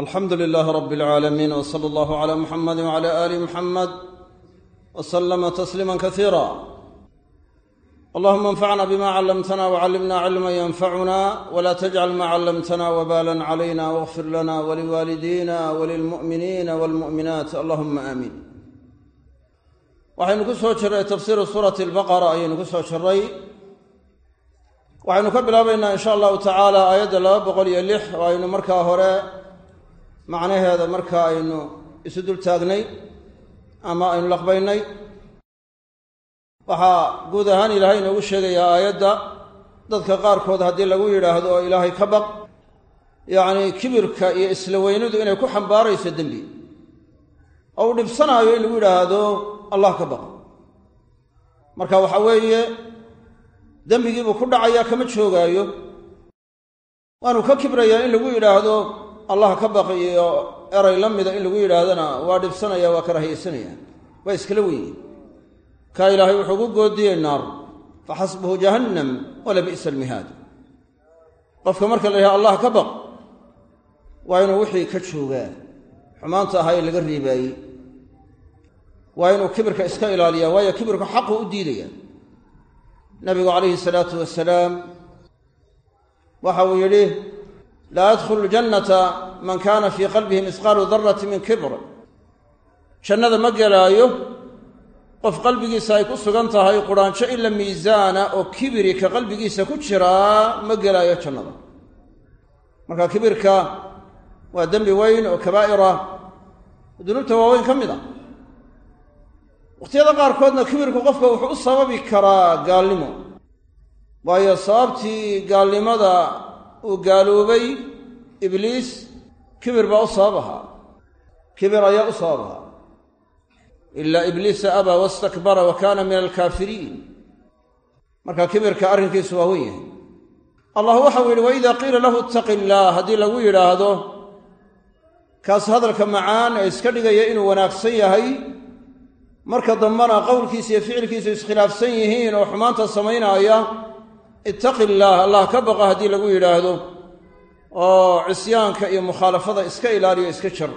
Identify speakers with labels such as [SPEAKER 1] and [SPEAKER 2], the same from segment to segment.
[SPEAKER 1] alxamdu lilaahi rabi alcaalamiin w sala allahu cala muxamadi wcala aali muxamed w slama tasliima kasiira allahuma anfacna bima callamtana wcallimna cilma yanfacuna wla tajcal ma callamtana wbalan calayna wاغfir lana waliwaalidina walilmu'miniina walmu'minaat allahuma aamiin waxaynu ku soo jirray tafsiiru suurati albaqara ayaynu ku soo jiray waxaynu ka bilaabaynaa in sha allahu tacaala aayadda laba boqol iyo lix oo aynu markaa hore macnaheeda marka aynu isu dul taagnay ama aynu laqbaynay waxaa guud ahaan ilaahay inoogu sheegayaa aayadda dadka qaarkood haddii lagu yidhaahdo oo ilaahay ka baq yacnii kibirka iyo isla weynidu inay ku xambaarayso dembi. Oo uu dhibsanaayo in lagu yidhaahdo allah ka baq. Marka waxa weeye dembigiibuu ku dhacayaa kama joogaayo. Waanu ka kibrayaa in lagu yidhaahdo allah ka baq iyo eray la mida in lagu yidhaahdana waa dhibsanaya waa karahiyaysanaya waa iskala wenyi kaa ilaahay wuxuu ku goodiyey naar fa xasbuhu jahannam wala bi'sa almihaad. Qofka marka la yidhaha allah ka baq waa inuu wixii ka joogaa. Xumaanta ahaa ee laga reebaayey waa inuu kibirka iska ilaaliyaa waayo kibirku xaqu u diidaya nabigu calayhi salaatu wasalaam waxa uu yidhi laa yadkhulu ljannata man kaana fii qalbihi misqaalu darati min kibr jannada ma gelaayo qof qalbigiisa ay ku sugan tahay quraanjo ila miisaana oo kibiri ka qalbigiisa ku jiraa ma gelaayo jannada marka kibirka waa dembi weyn oo kabaa'ira dunuubta waaweyn ka mid a wakhtiyada qaarkoodna kibirku qofka wuxuu u sababi karaa gaalnimo waayo sababtii gaalnimada uu gaaloobay ibliis kibir baa u sabab ahaa. Kibir ayaa u sabab ahaa. Ilaa ibliisa abaa wastakbara wa kaana min alkaafiriin marka kibirka arrinkiisu waa wen yahay. Allah waxau yidhi waida qiila lahu ittaqi illaah haddii lagu yidhaahdo kaas hadalka macaan ee iska dhigaya inuu wanaagsan yahay marka dambena qowlkiisa iyo ficilkiisu iskhilaafsan yihiin oo xumaanta samaynaaya ittaqi illaah allah ka baqa haddii lagu yidhaahdo oo cisyaanka iyo mukhaalafada iska ilaaliyo iska jar.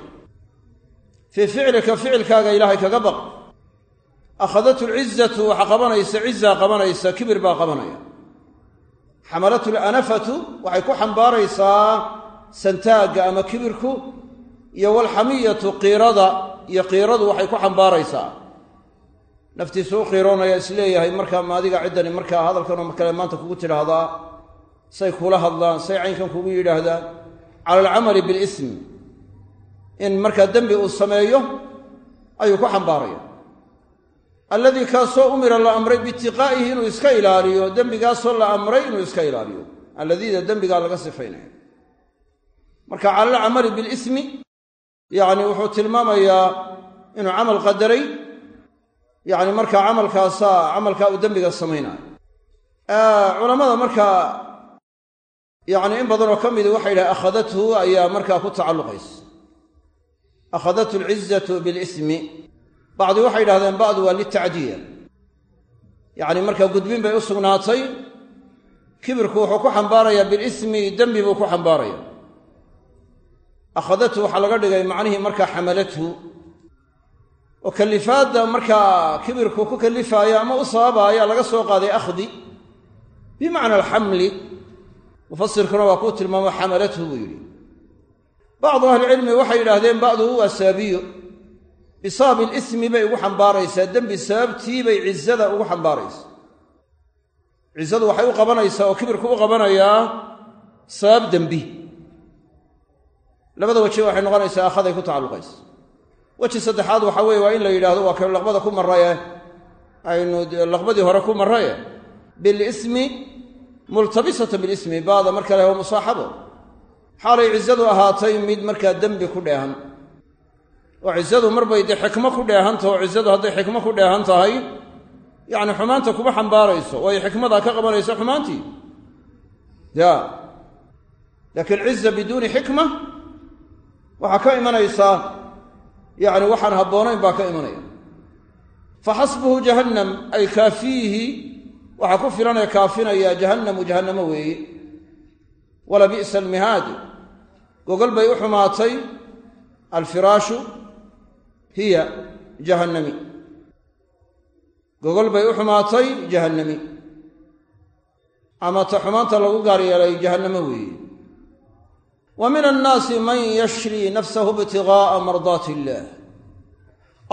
[SPEAKER 1] Fii ficlika ficilkaaga ilaahay kaga baq. Akhadathu lcizatu waxaa qabanaysa cizaa qabanaysa kibir baa qabanaya. Xamalathu lanafatu waxay ku xambaaraysaa santaagga ama kibirku iyo walxamiyatu qiirada iyo qiiradu waxay ku xambaaraysaa naftiisu u qiiroonaya is leeyahay markaa maadiga ciddani markaa hadalkanoo kale maanta kugu tidhaahdaa? Say kula hadlaan say caynkan kugu yidhaahdaan. Cala alcamali bilism in markaa dembi uu sameeyo ayuu ku xambaaraya. Alladii kaasoo umira la amray biitiqaa'ihi inuu iska ilaaliyo dembigaasoo la amray inuu iska ilaaliyo. Alladiida dembigaa laga sifaynaya. Marka cala alcamali bilismi yacni wuxuu tilmaamayaa inuu camal qadaray yacni markaa camalkaasaa camalkaa uu dembiga samaynayo. Culammada markaa yacni in badanoo ka midi waxay yidhaha akhadathu ayaa markaa ku tacalluqaysa. Akhadathu alcizatu bilismi. Bacdi waxay yidhahdeen ba'du waa litacdiya yacni markaa gudbin bay u sugnaatay kibirku wuxuu ku xambaarayaa bilismi dembi buu ku xambaaraya. Akhadathu waxaa laga dhigay macnihii markaa xamalathu oo kalifaadda markaa kibirku ku kalifaayo ama u sababaayo laga soo qaaday akhdi bimacna alxamli mufasirkuna waa kuu tilmaamo xamalathu buu yidhi. Bacdu ahlicilmi waxay yidhaahdeen ba'du waa saabiyo bisababi ilismi bay ugu xambaaraysaa dembi sababtii bay cizada ugu xambaaraysaa. Cizadu waxay u qabanaysaa oo kibirku u qabanayaa sabab dembi. Labada weji waxay noqonaysaa akhaday ku tacalluqaysa weji saddexaad waxa weeye waa in la yidhahdo waa kaynu laqbada ku marraye. Aynu laqbadii hore ku marraye. Bilismi multabisatan bilismi baada marka la musaaxabo. Xaalay cizadu ahaatay mid markaa dembi ku dheehan. Oo cizadu marbay dee xikmo ku dheehantaho oo cizadu hadday xikmo ku dheehan tahay yacni xumaanta kuma xambaarayso. Waayo xikmadaa ka qabanaysa xumaantii? Ya. Laakiin ciza biduuni xikma waxaa ka imanaysaa yacni waxaan habboonayn baa ka imanaya. Fa xasbuhu jahannam ay kaafiihi waxaa ku filan ee kaafinaya jahannamu jahannamo weeye. Wala bi'sa almihaad gogol bay u xumaatay. Alfiraashu hiya jahannami. Gogol bay u xumaatay jahannami. Ama ta xumaanta lagu gaar yeelay weeye wa min annaasi man yashrii nafsahu ibtigaaa mardaati illaah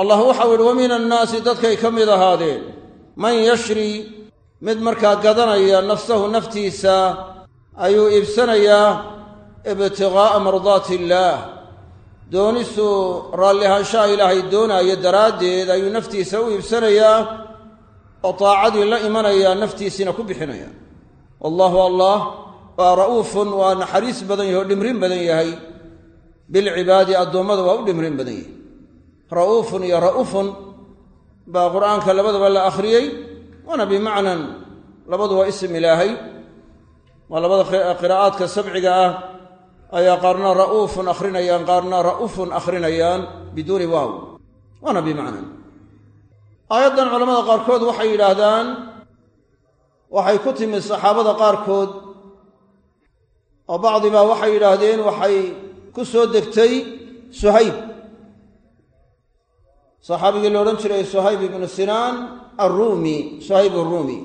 [SPEAKER 1] allah waxau yihi wa min annaasi dadkay ka mid ahaadeen man yashrii mid markaa gadanaya nafsahu naftiisa ayuu iibsanayaa ibtiqaa'a mardaati illaah doonistu raallihaanshaha ilaahay doonaayo daraaddeed ayuu naftiisa u iibsanayaa oo taacadii la imanayaa naftiisiina ku bixinaya. Wallaahu allah waa ra'uufun waa naxariis badan yahay oo dhimrin badan yahay. Bilcibaadi addoommada waa u dhimrin badan yahay. Ra'uufun iyo ra'ufun baa qur'aanka labadaba la akhriyey waana bimacnan labadu waa isim ilaahay. Waa labada qiraa'aadka sabciga ah ayaa qaarna ra'uufun akhrinayaan qaarna ra'ufun akhrinayaan biduuni waaw. Waana bimacnan. Aayaddan culamada qaarkood waxay yidhaahdaan waxay ku timi saxaabada qaarkood oo bacdibaa waxay yidhaahdeen waxay ku soo degtay suhayb. Saxaabigii la odhan jiray suhayb ibnu sinaan arruumi suhayb arruumi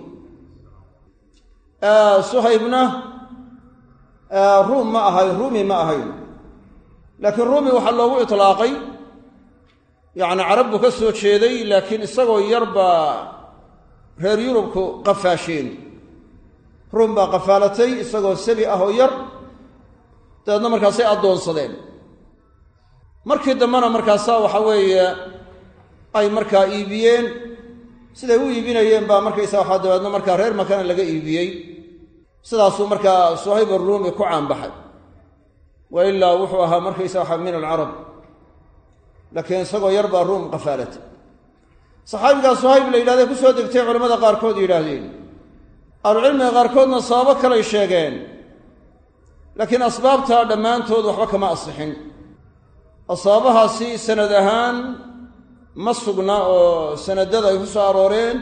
[SPEAKER 1] suhaybna ruum ma ahayn ruumi ma ahayn laakiin ruumi waxaa loogu itlaaqay. Yacni carab buu ka soo jeeday laakiin isagoo yar baa reer yurubku qafaasheen ruum baa qafaalatay isagoo sabi ah oo yar dabeedna markaasay addoonsadeen. Markii dambena markaasaa waxa weeye ay markaa iibiyeen siday u iibinayeen baa markaysa waxaa dabeedna markaa reer makana laga iibiyey. Sidaasuu markaa suhayb aruumi ku caanbaxay. Wa ilaa wuxuu ahaa markaysa waxaa min alcarab laakiin isagoo yar baa ruum qafaalatay. Saxaabigaa suhayb la yidhahday ku soo degtay culamada qaarkood yidhaahdeen ahlucilmiga qaarkoodna sababo kalay sheegeen laakiin asbaabtaa dhammaantood waxba kama asixin oo sababahaasi sanad ahaan ma sugna oo sanadada ay ku soo arooreen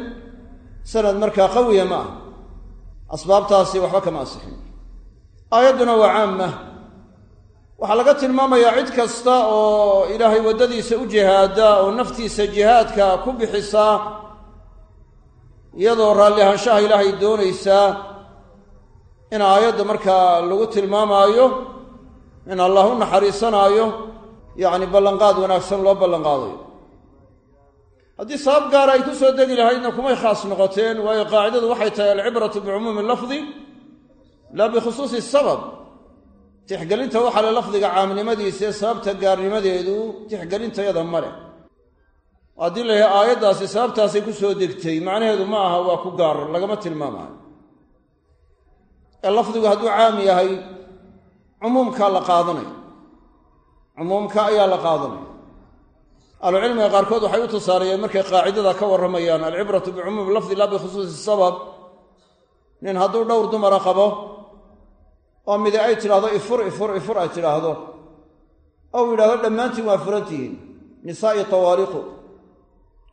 [SPEAKER 1] sanad markaa qawiya ma ah asbaabtaasi waxba kama asixin aayadduna waa caama waxaa laga tilmaamayaa cid kasta oo ilaahay waddadiisa u jihaada oo naftiisa jihaadka ku bixisaa iyadoo raalli ahaanshaha ilaahay doonaysaa in aayadda markaa lagu tilmaamaayo in allah u naxariisanaayo yacni ballanqaad wanaagsan loo ballanqaadayo haddii sabab gaara ay ku soo degi lahaydna kumay khaas noqoteen waayo qaacidadu waxay tahay alcibratu bicumuumi lafdi laa bikhusuusi sabab. Tixgelinta waxaa le lafdiga caamnimadiisa ee sababta gaarnimadeedu tixgelintayada ma leh haddii la yahay aayaddaasi sababtaasay ku soo degtay macnaheedu ma aha waa ku gaar lagama tilmaamaayo ee lafdigu hadduu caam yahay cumuumkaa la qaadanaya cumuumka ayaa la qaadanaya ahlucilmiga qaarkood waxay u tusaaleeyeen markay qaacidada ka warramayaan alcibratu bicumuumi lafdi laa bikhusuusi sabab. Nin hadduu dhowr dumara qabo oo midi ay tidhaahdo ifur ifur ifur ay tidhaahdo. Ou yidhahdo dhammaantiin waa furan tihiin nisaa'i tawaariqu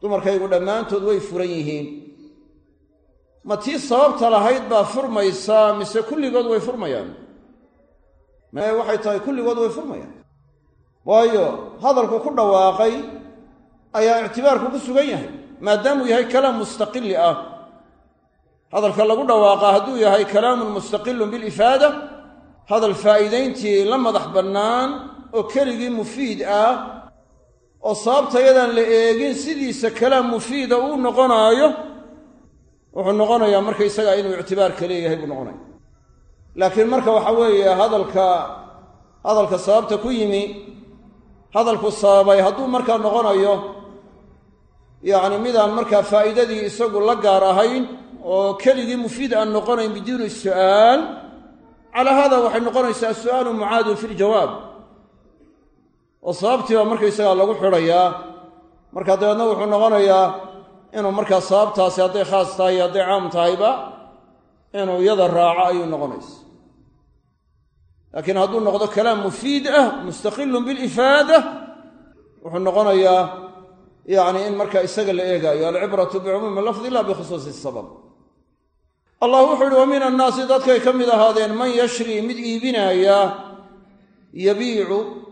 [SPEAKER 1] dumarkaygu dhammaantood way furan yihiin. Ma tii sababta lahayd baa furmaysaa mise kulligood way furmayaan? Mae waxay tahay kulligood way furmayaan? Waayo hadalku ku dhawaaqay ayaa ictibaarku ku sugan yahay maadaamuu yahay kalaam mustaqili ah. Hadalka lagu dhawaaqaa hadduu yahay kalaamun mustaqilun bilifaada hadal faa'iidayntii la madax bannaan oo keligii mufiid ah oo sababta yadaan la eegin sidiisa kalaam mufiida uu noqonaayo wuxuu noqonayaa markaysagaa inuu ictibaarka leeyahay buu noqonaya. Laakiin marka waxa weeye hadalka hadalka sababta ku yimi hadalku sababay hadduu markaa noqonayo yacni midaan markaa faa'iidadii isagu la gaar ahayn oo keligii mufiid aan noqonayn biduuni su'aal calaa haada waxay noqonaysaa su'aalu mucaadun fi ljawaab oo sababtii baa lagu xidhayaa marka dabeedna wuxuu noqonayaa inuu markaa sababtaasi hadday khaas tahay iyo hadday caam tahayba inuu iyada raaco ayuu noqonaysa laakiin hadduu noqdo kalaam mufiid ah mustaqilun bilifaada wuxuu noqonayaa yacni in markaa isaga la eegaayo alcibratu bicumuumi lafdi la bikhusuusi sabab. Allah wuxuu uhi wa min annaasi dadkay ka mid ahaadeen man yashrii mid iibinaaya yabiicu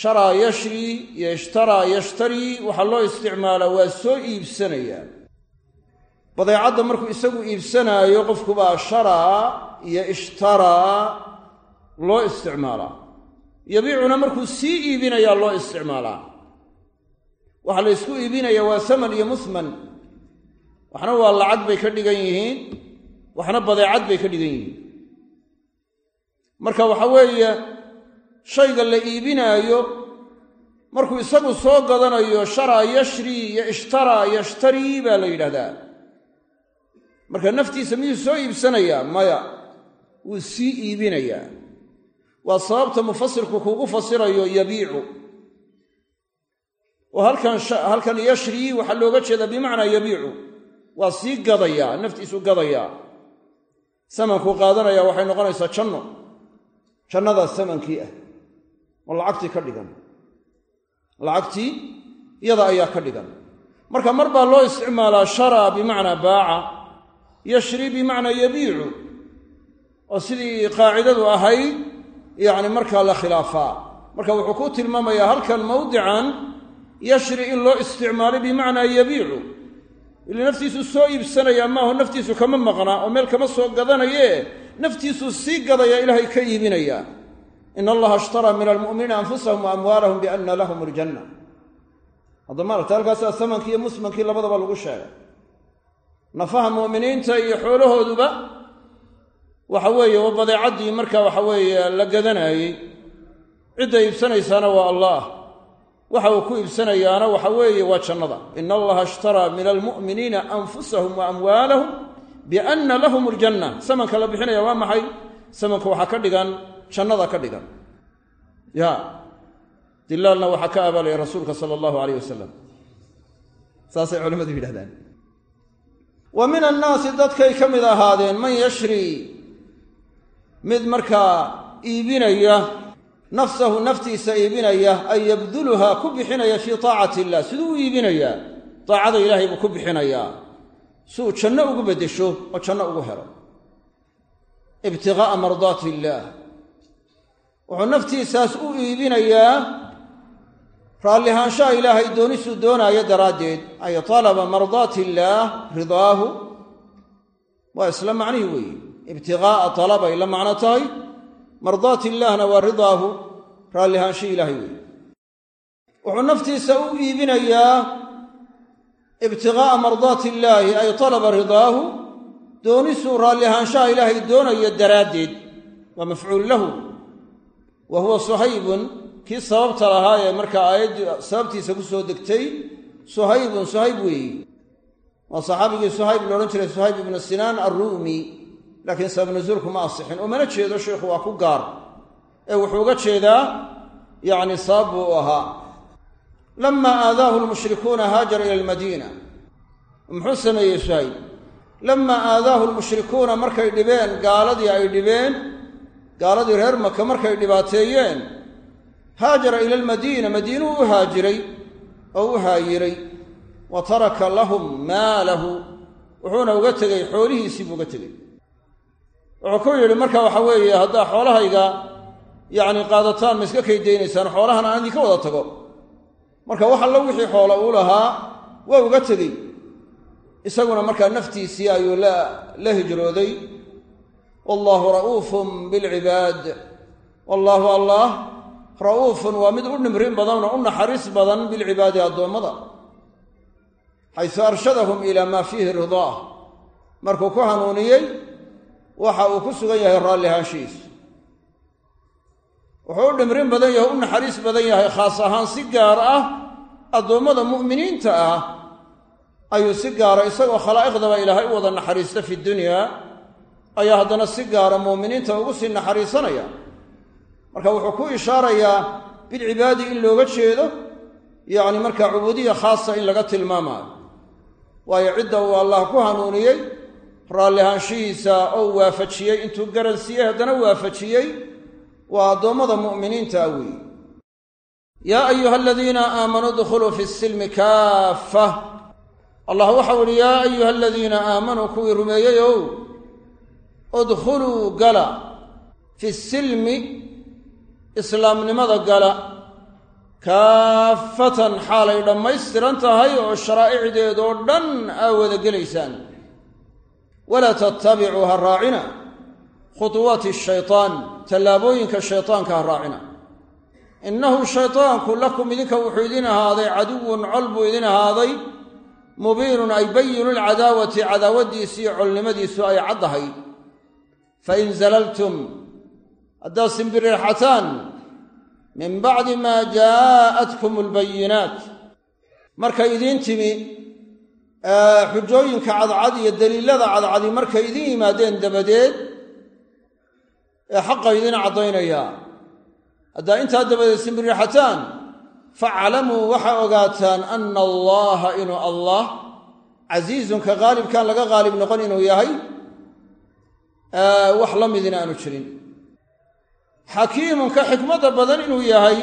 [SPEAKER 1] sharaa yashrii iyo ishtaraa yashtarii waxaa loo isticmaalaa waa soo iibsanayaa badeecadda markuu isagu iibsanaayo qofkubaa sharaa iyo ishtaraa loo isticmaalaa yabiicuna markuu sii iibinayaa loo isticmaalaa. Waxaa la ysku iibinaya waa saman iyo muhman waxna waa lacag bay ka dhigan yihiin waxna badeecad bay ka dhigan yihiin. Marka waxa weeye shayga la iibinaayo markuu isagu soo gadanayo sharaa yashrii iyo ishtaraa yashtarii baa la yidhahdaa. Marka naftiisa miyuu soo iibsanayaa? Maya. Wuu sii iibinayaa. Waa sababta mufasirku kuugu fasirayo yabiicu. Oo halkan yashrii waxaa looga jeedaa bimacnaa yabiicu. Waa sii gadayaa naftiisu gadayaa. Samankuu qaadanaya waxay noqonaysaa janno. Jannadaa samankii ah oo lacagtii ka dhigan. Lacagtii iyada ayaa ka dhigan. Marka mar baa loo isticmaalaa sharaa bimacnaa baaca yashrii bimacnaa yabiicu oo sidii qaacidadu ahayd yacni markaa la khilaafaa. Marka wuxuu ku tilmaamayaa halkan mawdican yashri in loo isticmaalay bimacnaa yabiicu. Ile naftiisu soo iibsanayaa maaho naftiisu kama maqnaa oo meel kama soo gadanayee naftiisuu sii gadaya ilaahay ka iibinayaa in allaha ishtaraa min almu'miniina anfusahum wa amwaalahum bianna lahum aljanna hadda maaragta halkaasaa samankii iyo musmankii labadaba lagu sheegay nafaha mu'miniinta iyo xoolahooduba waxa weeye waa badeecaddii marka waxa weeye la gadanaayey cidda iibsanaysaana waa allah waxa uu ku iibsanayaana waxa weeye waa jannada ina allaha ishtaraa min almu'miniina anfusahum wa amwaalahum bianna lahum aljanna samanka la bixinaya waa maxay samanka waxaa ka dhigan jannada ka dhigan. Ya dilaalna waxaa ka abaalaya rasuulka sala allahu alayh wasalam saasay culimmadu yidhahdaan wa min annaasi dadkay ka mid ahaadeen man yashrii mid markaa iibinaya nafsahu naftiisa iibinaya ay yabduluhaa ku bixinaya fii taacati illah siduu u iibinayaa daacada ilaahay buu ku bixinayaa si uu janno ugu beddesho oo janno ugu helo. Ibtiqaa'a mardaati illaah wuxuu naftiisaas u iibinayaa raallihaanshaha ilaahay doonisuu doonaayo daraaddeed. Ay talaba mardaati illaah ridaahu. Waa isla macnihii weeye. Ibtiqaa'a talabay la macno tahay. Mardaati illaahna waa ridaahu. Raallihaanshihi ilaahay weeye. Wuxuu naftiisa u iibinayaa ibtiqaa'a mardaati illaahi ay talaba ridaahu. Doonisuu raallihaanshaha ilaahay doonayo daraaddeed. Waa mafcuul lahu wa huwa suhaybun kii sababta lahaa ee markaa aayaddii sababtiisa ku soo degtay suhaybun suhayb weeyi. Waa saxaabigii suhayb loodhan jiray suhayb ibnu sinaan arruumi. Laakiin sabab nasuulku ma asixin oo mana jeedo sheikhu waa ku gaar. Ee wuxuu uga jeedaa yacni sabab buu u ahaa. Lamaa aadaahu lmushrikuuna haajara ila almadiina. Muxuu sameeyey suhayb? Lamaa aadaahu lmushrikuuna markay dhibeen gaaladii ay dhibeen gaaladii reer maka markay dhibaateeyeen haajara ila almadiina madiinuu u haajiray oo u haayiray wa taraka lahum maalahu wuxuuna uga tegey xoolihiisii buu uga tegey. Wuxuu ku yidhi marka waxa weeye haddaa xoolahayga yacni qaadataan ma iska kaydaynaysaan xoolahan aan idinka wada tago. Marka wax allo wixii xoola uu lahaa waa uga tegey. Isaguna markaa naftiisii ayuu la hijrooday wallaahu ra'uufun bilcibaad wallaahu allah ra'uufun waa mid u dhimrin badan oo u naxariis badan bilcibaadi addoommada. Xaysu arshadahum ilaa maa fiihi ridaah markuu ku hanuuniyey waxa uu ku sugan yahay raallihaanshihiisu wuxuu u dhimrin badan yahay u naxariis badan yahay khaas ahaan si gaar ah addoommada mu'miniinta ah ayuu si gaara isagoo khalaa'iqdaba ilaahay u wada naxariista fi dunyaa ayaa haddana si gaara mu'miniinta ugu sii naxariisanaya. Marka wuxuu ku ishaarayaa bilcibaadi in looga jeedo yacni markaa cubuudiya khaasa in laga tilmaamaayo. Waayo cidda uu allah ku hanuuniyey raallihaanshihiisa oo waafajiyey intuu garansiiyey haddana waafajiyey waa addoommada mu'miniinta ah weeye yaa ayuha aladiina aamanuu dkhuluu fi silmi kaaffa. Allah waxau ihi yaa ayuha aladiina aamanuu kuwii rumeeyeyow udkhuluu gala. Fi silmi islaamnimada gala. Kaafatan xaalay dhammaystiran tahay oo sharaa'icdeedoo dhan aa wada gelaysaan. Walaa tattabicuu ha raacina. Khutuwaati shaytaan tallaabooyinka shaytaanka ha raacina. Innahu shaytaanku lakum idinka wuxuu idin ahaaday caduwun col buu idin ahaaday. Mubiinun ay bayinu lcadaawati cadaawaddiisu iyo colnimadiisu ay caddahay fain zalaltum haddaad simbiriixataan min bacdi maa jaa'atkum albayinaat markay idiin timi xujooyinka cadcad iyo daliilada cadcadi markay idiin yimaadeen dabadeed ee xaqa idiin caddaynayaa haddaa intaa dabadeed simbiriixataan faclamuu waxaa ogaataan ana allaha inuu allah casiizunka qaalibkaan laga qaalib noqon inuu yahay wax la midina aanu jirin. Xakiimunka xikmadda badan inuu yahay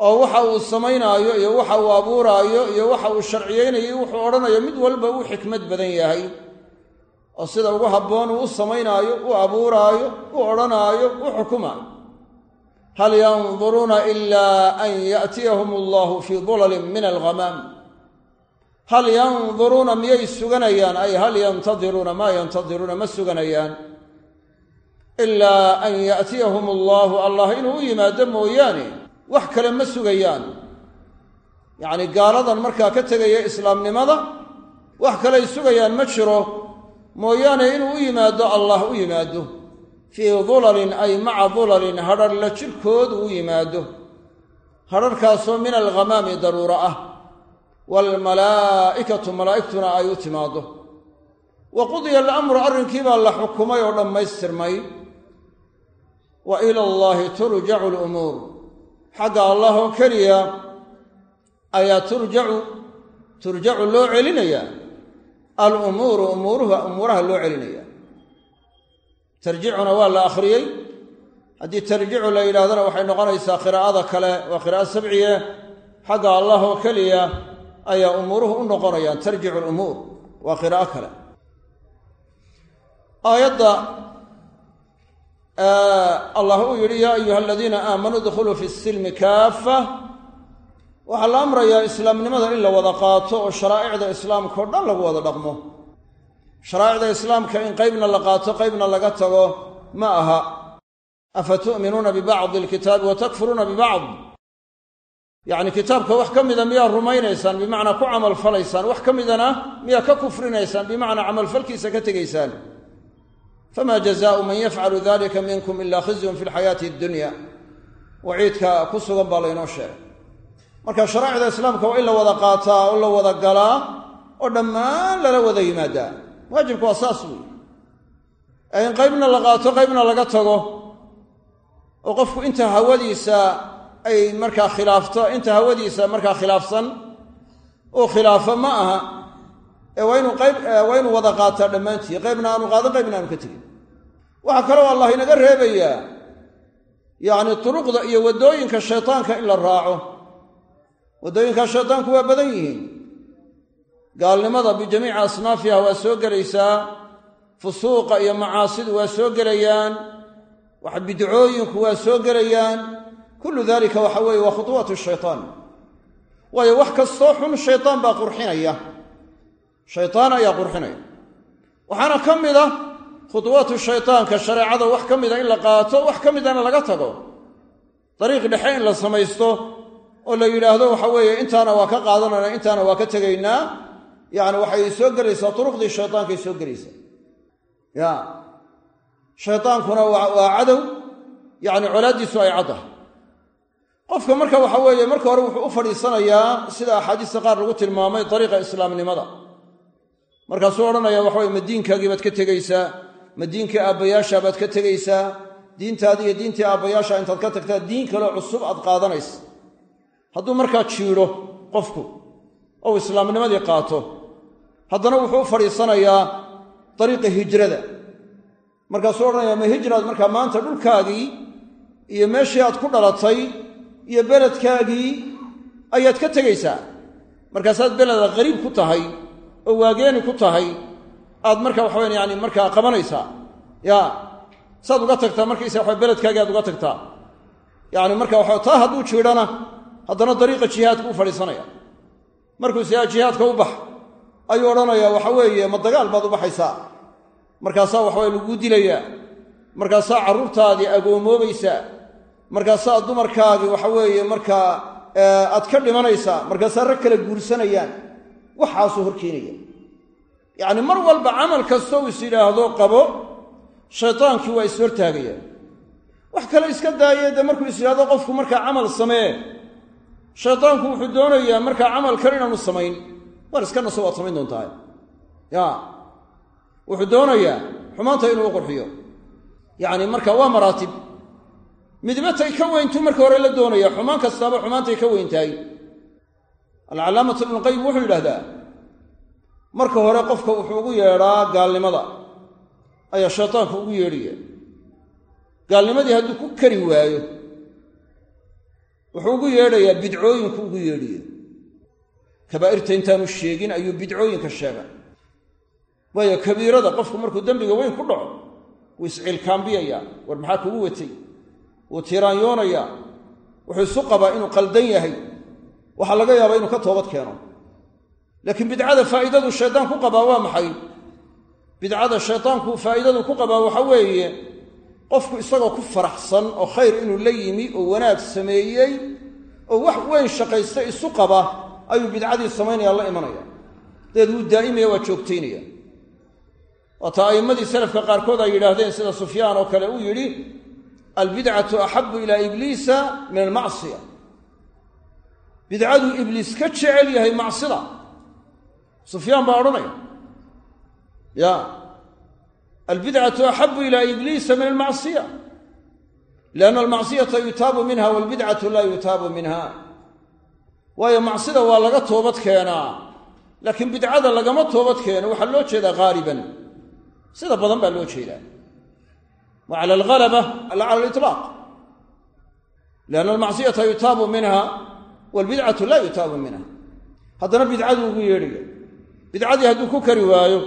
[SPEAKER 1] oo waxa uu samaynaayo iyo waxa uu abuuraayo iyo waxa uu sharciyeynayo wuxuu odhanayo mid walba uu xikmad badan yahay. Oo sida ugu habboon uu u samaynaayo u abuuraayo u odhanaayo u xukumaayo. Hal yanduruuna ilaa an yaatiyahum allahu fii dulalin min alghamaam hal yanduruuna miyay suganayaan? Ay hal yantadiruuna maa yantadiruuna ma suganayaan? Ilaa an yaatiyahum allaahu allah inuu u yimaado mooyaane wax kale ma sugayaan. Yacni gaaladan markaa ka tegaya islaamnimada wax kaley sugayaan ma jiro. Mooyaane inuu u yimaado allah u yimaado. Fii dulalin ay maca dulalin hadhar la jirhkood u yimaado. Hadharhkaasoo min alghamaami daruuro ah waalmalaa'ikatu malaa'igtuna ay u timaaddo wa qudiya alamru arrinkii baa la xukumay oo dhammaystirmay wa ila allaahi turjacu lumuur xagga allah oo keliya ayaa turjacu turjacu loo celinayaa alumuuru umuuruha umuuraha loo celinaya tarjicuna waa la akhriyey haddii tarjicu la yidhahdana waxay noqonaysaa qiraa'ada kale waa qiraa'o sabciye xagga allah oo keliya ayaa umuuruhu u noqonayaan tarjicu lumuur waa qiraa'o kale. Aayadda allah uu yidhi yaa ayuha aladiina aamanuu dkhuluu fi silmi kaafa. Waxaa la amrayaa islaamnimada in la wada qaato oo sharaa'icda islaamka o dhan lagu wada dhaqmo. Sharaa'icda islaamka in qaybna la qaato qaybna laga tago ma aha. Afa tu'minuuna bibacdi alkitaabi wa takfuruuna bibacd yacni kitaabka wax ka mida miyaa rumaynaysaan bimacnaa ku camalfalaysaan wax ka midana miyaa ka kufrinaysaan bimacnaa camalfalkiisa ka tegaysaan. Fama jazaau man yafcalu dalika minkum ila khizyun fi lxayaati addunya. Waciidka ku sugan baa laynoo sheegay. Marka sharaa'icda islaamka waa in la wada qaataa oo la wada galaa oo dhammaan lala wada yimaadaa. Waajibku waa saas weyi ee in qaybna la qaato qaybna laga tago oo qofku inta hawadiisa ay markaa khilaafto inta hawadiisa markaa khilaafsan uu khilaafo ma aha waa inuu qayb waa inuu wada qaataa dhammaantii qaybna aanu qaadan qaybna aanu ka tegin. Waxaa kaloo allah inaga reebayaa yacni turuqda iyo waddooyinka shaytaanka in la raaco. Waddooyinkaa shaytaanku waa badan yihiin. Gaalnimada bijamiici asnaafiha waa soo gelaysaa fusuuqa iyo macaasidu waa soo gelayaan wax bidcooyinku waa soo gelayaan kullu dalika waxa weeye waa khutuwaatu shaytaan. Waayo wax kastoo xun shaytaan baa qurxinaya. Shaytaan ayaa qurxinaya. Waxaana ka mid a khutuwaatu shaytaanka shareecada wax ka mida in la qaato wax ka midana laga tago. Dariiq dhexe in la samaysto oo la yidhaahdo waxa weeye intaana waa ka qaadanayna intaana waa ka tegaynaa. Yacni waxay soo gelaysaa turuqdii shaytaankay soo gelaysaa. Ya shaytaankuna waa cadow. Yacni colaaddiisu ay caddahay qofka marka waxa weeye marka hore wuxuu u fadhiisanayaa sida axaadiista qaar lagu tilmaamay dariiqa islaamnimada. Markaasuu odhanaya waxa weye ma diinkaagii baad ka tegaysaa ma diinkii aabbayaashaa baad ka tegaysaa diintaadii iyo diintii aabbayaasha intaad ka tagtaa diin kaleo cusub aad qaadanaysa. Hadduu markaa jiidho qofku ou islaamnimadii qaato haddana wuxuu u fadhiisanayaa dariiqa hijrada. Markaasuu odhanaya ma hijraad markaa maanta dhulkaagii iyo meeshii aad ku dhalatay iyo beledkaagii ayaad ka tegaysaa. Markaasaad beleda qariib ku tahay oo waageeni ku tahay aad marka waxaweyn yani markaa qabanaysaa. Ya saad uga tagtaa markaysa waxa beledkaagii aad uga tagtaa. Yacni marka waxa taa hadduu jiidhana haddana dariiqa jihaadka u fadhiisanaya. Markuu siyaa jihaadka u bax ayuu odhanayaa waxa weeye ma dagaal baad u baxaysaa. Markaasaa waxaweye laguu dilayaa. Markaasaa carruurtaadii agoomoobaysaa markaasaa dumarkaagii waxa weeye markaa aad ka dhimanaysaa markaasaa rag kale guursanayaan waxaasuu horkeenaya yacni mar walba camal kastoo is yidhaahdo qabo shaydaankii waa is hortaagayaan wax kale iska daaye dee markuu is yidhahdo qofku markaa camal samee shaydaanku wuxuu doonayaa markaa camal kale inaanu samayn. War iska naso waad samayn doontaa ya wuxuu doonayaa xumaanta inuu u qurxiyo. Yacni marka waa maraatib midbatay ka weyntuu marka hore la doonaya xumaan kastaaba xumaantay ka weyntahay alcalaamatu ibnuqayim wuxuu yidhahdaa marka hore qofka wuxuu ugu yeedhaa gaalnimada. Ayaa shaytaanku ugu yeedhaya gaalnimadii hadduu ku kari waayo wuxuu ugu yeedhayaa bidcooyinku ugu yeedhaya kabaa'irta intaanu sheegin ayuu bidcooyinka sheegay. Waayo kabiirada qofku markuu dembiga weyn ku dhaco wuu isciilkaambiyayaa war maxaa kugu watay wuu tiiraanyoonayaa wuxuu isu qabaa inuu qaldan yahay. Waxaa laga yaabaa inuu ka toobad keeno. Laakiin bidcada faa'iidadu shaydaan ku qabaa waa maxay? Bidcada shaydaanku faa'iidadu ku qabaa waxa weeye qofku isagoo ku faraxsan oo khayr inuu la yimi oo wanaag sameeyey oo wax weyn shaqaysta isu qaba ayuu bidcadii samaynaya la imanaya. Dabeed wuu daa'imaya waa joogtaynaya waata a'immadii salafka qaarkood ay yidhaahdeen sida sufyaan oo kale uu yidhi albidcatu axabu ilaa ibliisa min almacsiya. Bidcaduu ibliis ka jecel yahay macsida. Sufyaan baa odhanaya. Ya. Albidcatu axabu ilaa ibliisa min almacsiya. Lianna almacsiyata yutaabu minha walbidcatu laa yutaabu minha. Waayo macsida waa laga toobad keenaa. Laakiin bidcada lagama toobad keeno. Waxaa loo jeedaa haaliban sida badan baa loo jeedaa wa cala alhalaba la cala aliطlaaq lianna almacsiyata yutaabu minha walbidcatu laa yutaabu minha. Haddana bidcaduu ugu yeedhaya bidcadii hadduu ku kari waayo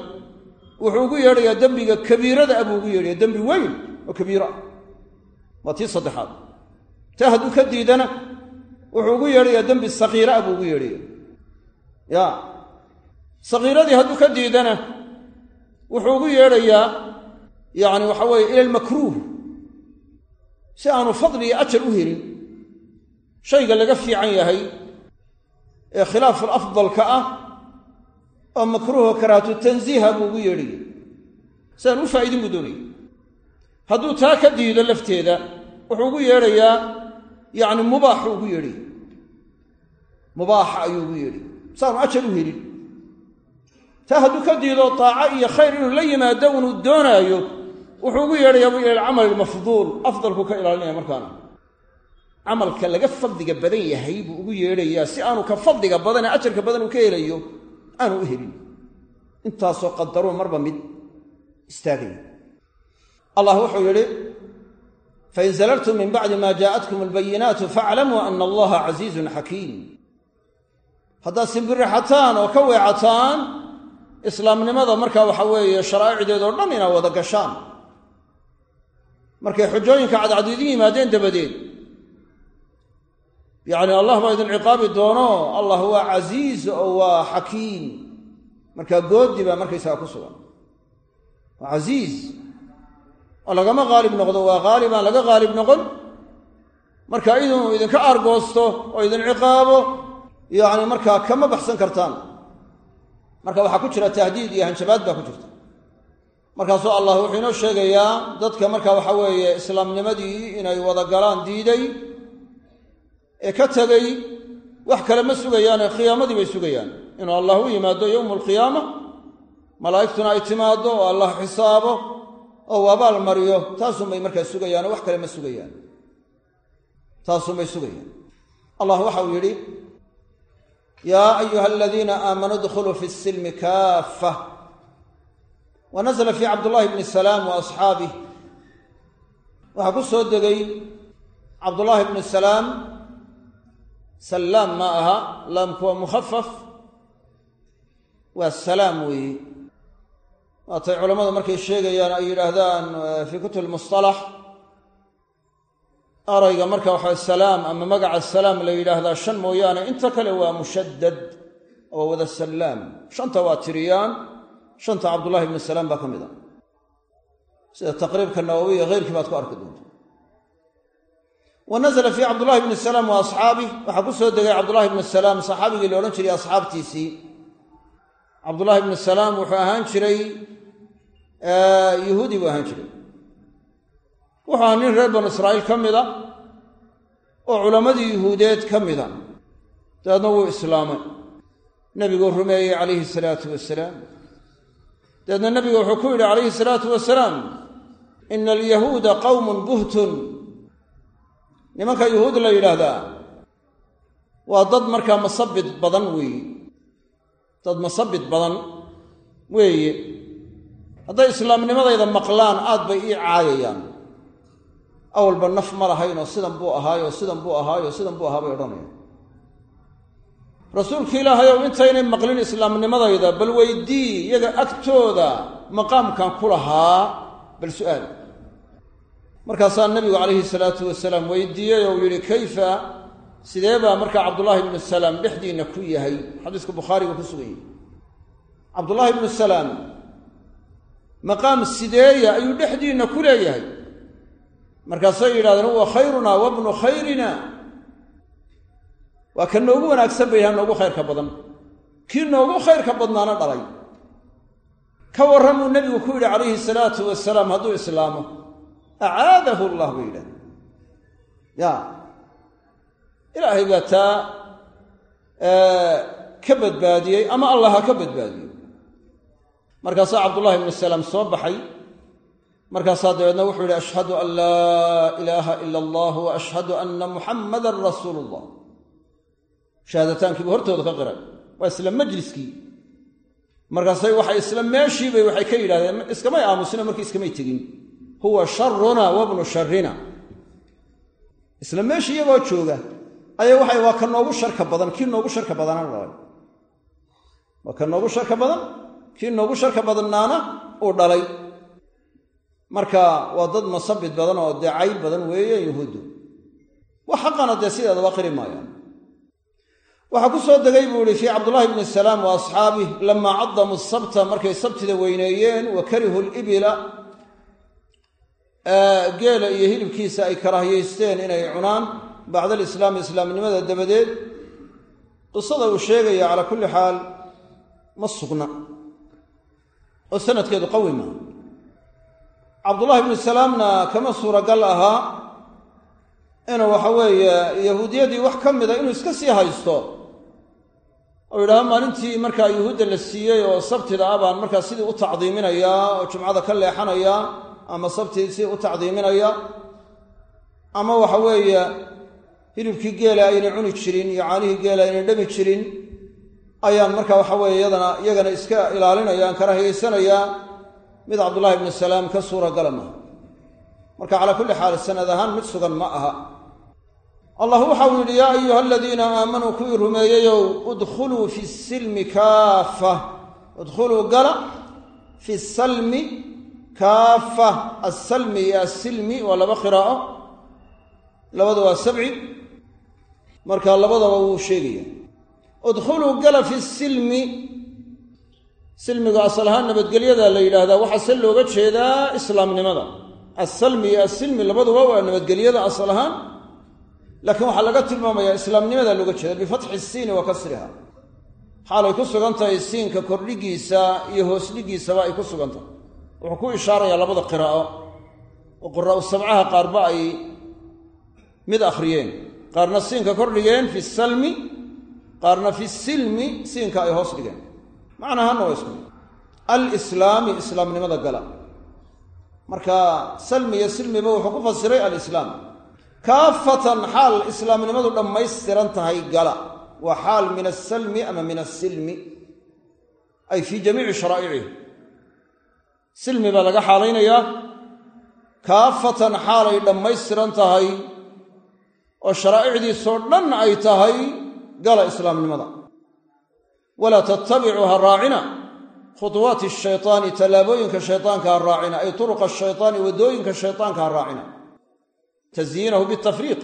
[SPEAKER 1] wuxuu ugu yeedhayaa dembiga kabiirada abuu ugu yeedhaya dembi weyn oo kabiiro ah. Waa tii saddexaad. Taa hadduu ka diidana wuxuu ugu yeedhayaa dembi sakiira ah buu ugu yeedhaya ya ka diidana wuxuu ugu yeedhayaa yacni waxa weeye ila almakruuh si aanu fadli iyo ajar u helin shayga laga fiican yahay ee khilaafu lafdalka ah oo makruuho karaahatu tansiiha buu ugu yeedhaya si u faa'idin buu doonaya hadduu taa ka diido lafteeda wuxuu ugu yeedhayaa yacni mubaaxu ugu yeedhaya mubaaxa ayuu ugu yeedhaya si aanu ajar u helin. Taa hadduu ka diido taaco iyo khayr inuu la yimaado unuu doonaayo wuxuu ugu yeedhayaa bu ila alcamal almafduul afdalku ka ilaalinaya markaana. Camalka laga fadliga badan yahay buu ugu yeedhayaa si aanu ka fadliga badanee ajarka badan uu ka helayo aanu u helin. Intaasoo qadaruu marba mid istaagaya. Allah wuxuu yidhi fain zalaltum min bacdi ma jaa'atkum albayinaatu faaclamuu ana allaha casiizun xakiim haddaad simbirixataan oo ka weecataan islaamnimada markaa waxa weeye sharaa'icdeedoo dhan inaad wada gashaan markay xujooyinka cadcad idin yimaadeen dabadeed. Yacni allah baa idin ciqaabi doono allah waa casiiz oo waa xakiim. Markaa goodi baa markaysaga ku sugan. Waa casiiz oo lagama qaalib noqdo waa qaalibaan laga qaalib noqon. Marka idinuu idinka aargoosto oo idin ciqaabo yacni markaa kama baxsan kartaan. Marka waxaa ku jira tahdiid iyo hanjabaad baa ku jirta markaasuu allah wuxuu inoo sheegayaa dadka marka waxa weeye islaamnimadii inay wada galaan diiday ee ka tegey wax kale ma sugayaane khiyaamadii bay sugayaan inuu allah u yimaado yowmu alqiyaama malaa'igtuna ay timaaddo oo allah xisaabo oo abaal mariyo taasunbay markaa sugayaanoo wax kale ma sugayaan taasunbay sugayaan allah waxau yidhi yaa ayuha aladiina aamanuu idkhuluu fi silmi kaaffa wa nasla fii cabdullahi bni salaam wa asxaabih waxaa ku soo degay cabdullaahi bni salaam sallaam ma aha laamku waa mukhafaf waa salaam weeye waatay culammadu markay sheegayaan ay yidhaahdaan fii kutub musalax arayga marka waxaa salaam ama magaca salaam la yidhaahdaa shan mooyaane inta kale waa mushaddad. Oo wada sallaam shanta waa tiriyaan shanta cabdullahi ibnu salaam baa ka mid a. Sida taqriibka nawowi iyo heyrkii baad ku arki doonta wa nazla fii cabdullahi bni salaam wa asxaabih waxaa ku soo degay cabdullahi ibnu salaam saxaabigii la odhan jiray asxaabtiisii. Cabdullahi ibnu salaam wuxuu ahaan jiray yuhuudi buu ahaan jiray. Wuxuu ahaa nin reer banu israa'iil ka mida oo culammadii yuhuudeed ka mida dabeedna wuu islaamay. Nebiguu rumeeyey calayhi salaatu wasalaam dabeedna nebigu wuxuu ku yidhi calayhi salaatu wasalaam ina alyahuuda qawmun buhtun. Nimanka yuhuud la yidhaahdaa waa dad markaa masabid badan weeye dad masabid badan weeye hadday islaamnimadayda maqlaan aad bay ii caayayaan. Awalba naf ma lahaynoo sidan buu ahaayo sidan buu ahaayo sidan buu ahaa bay odhanayaan rasuulki ilaahayow intaynay maqlin islaamnimadayda bal weydii iyaga agtooda maqaamkan ku lahaa bal su'aal. Markaasaa nebigu calayhi salaatu wasalaam weydiiyey ou yidhi kayfa? Sidee baa markaa cabdullaahi ibnu salaam dhexdiinna ku yahay? Xadiiska bukhaariga ku sugan yahay cabdullaahi ibnu salaam maqaam sideeya ayuu dhexdiinna ku leeyahay. Markaasay yidhahdeen huwa khayrunaa wabnu khayrina waa ka noogu wanaagsan ba yahay noogu khayrka badan. Kii noogu khayrka badnaana dhalay. Ka warramuu nebigu ku yidhi calayhi salaatu wasalaam hadduu islaamo. Acaadahu allah bay yidhahdeen ya. Ilaahay baa taa ka badbaadiyey ama allah ha ka badbaadiyey markaasaa cabdullahi ibnu salaam soo baxay. Markaasaa dabeedna wuxuu yidhi ashhadu an laa ilaaha ila allah wa ashhadu anna muxammadan rasuulu llah shahaadataankiibu hortooda ka qiray. Waa isla majliskii. Markaasay waxay isla meeshiibay waxay ka yidhahdeen iskamay aamusino markii iskamay tegin. Huwa sharuna wabnu sharina isla meeshii iyagoo jooga ayaa waxay waa ka noogu sharka badan kii noogu sharka badanaana dhalay. Waa ka noogu sharka badan kii noogu sharka badnaana uu dhalay. Marka waa dad masabid badan oo dee cayb badan weeye yuhuuddu. Wax xaqana dee sideedaba qiri maayaan waxaa ku soo degay buu ihi fii cabdullahi bni salaam wa asxaabih lamaa cadamuu sabta markay sabtida weyneeyeen wa karihu libila geela iyo hilibkiisa ay karaahiyaysteen inay cunaan. Bacda alislaami islaamnimada dabadeed qisada uu sheegaya calaa kulli xaal ma sugna. Oo sanadkeedu qawi maa cabdullahi bnu salaamna kama suuragal ahaa inuu waxa weeye yahuudiyadii wax ka mida inuu iska sii haysto oo yidhahdo maalintii markaa yuhuudda la siiyey oo sabtida ah baan markaa sidii u tacdiiminayaa oo jumcada ka leexanayaa ama sabtii sidii u tacdiiminaya ama waxa weeye hilibkii geela aynay cuni jirin iyo caanihii geela aynay dhami jirin ayaan marka waxa weeye iyadana iyagana iska ilaalinaya aan karahiyaysanayaa mid cabdullahi ibnu salaam ka suuragala maaha. Marka calaa kulli xaal sanad ahaan mid sugan ma aha allah waxau yidhi yaa ayuha aladiina aamanuu kuwii rumeeyeyow udkhuluu fi silmi kaafa. Udkhuluu gala fi salmi kaafa. Assalmi iyo assilmi waa laba qiraa'o. Labada sabci. Marka labadaba wuu sheegaya udkhuluu gala fi silmi. Silmigu asal ahaan nabadgelyada la yidhaahdaa waxaa se looga jeedaa islaamnimada. Assalmi iyo assilmi labaduba waa nabadgelyada asal ahaan laakiin waxaa laga tilmaamayaa islaamnimada looga jeeda bifatxi siini wa kasriha. Xaalay ku sugan tahay siinka kordhigiisa iyo hoosdhigiisaba ay ku sugan tahay. Wuxuu ku ishaarayaa labada qiraa'o oo quraa'u sabcaha qaarba ay mid akhriyeen. Qaarna siinka kordhigeen fi salmi qaarna fi silmi siinka ay hoos dhigeen. Macnahanna waa isku alislaami islaamnimada gala. Marka salmi iyo silmiba wuxuu ku fasiray alislaam kaafatan xaal islaamnimadu dhammaystiran tahay gala. Waa xaal min asalmi ama min asilmi ay fii jamiici sharaa'icihi silmi baa laga xaalaynayaa. Kaafatan xaalay dhammaystiran tahay oo sharaa'icdiisoo dhan ay tahay gala islaamnimada. Walaa tattabicuu ha raacina. Khuduwaati shaytaani tallaabooyinka shaytaanka ha raacina. Ay turuqa shaytaani waddooyinka shaytaanka ha raacina tasyiinahu bitafriiq.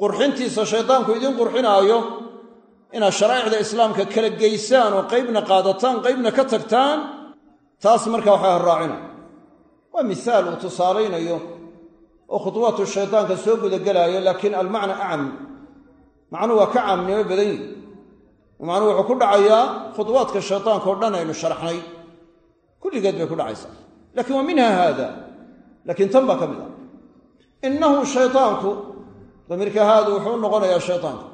[SPEAKER 1] Qurxintiisa shaydaanku idiin qurxinaayo inaad sharaa'icda islaamka kala geysaan oo qaybna qaadataan qaybna ka tagtaan taas marka waxaa raacina. Waa mihaal uu tusaalaynayo oo khutuwaatu shaydaanka soo gudagelaayo laakiin almacna acam. Macnuhu waa ka caamnimo badan yihi macnuhu wuxuu ku dhacayaa khutuwaadka shaydaanka oo dhan aynu sharaxnay. Kulligeed bay ku dhacaysaa. Lakiin wa minha haada laakiin tan baa ka mid ah innahu shaydaanku damiirka haadu wuxuu u noqonayaa shaydaanka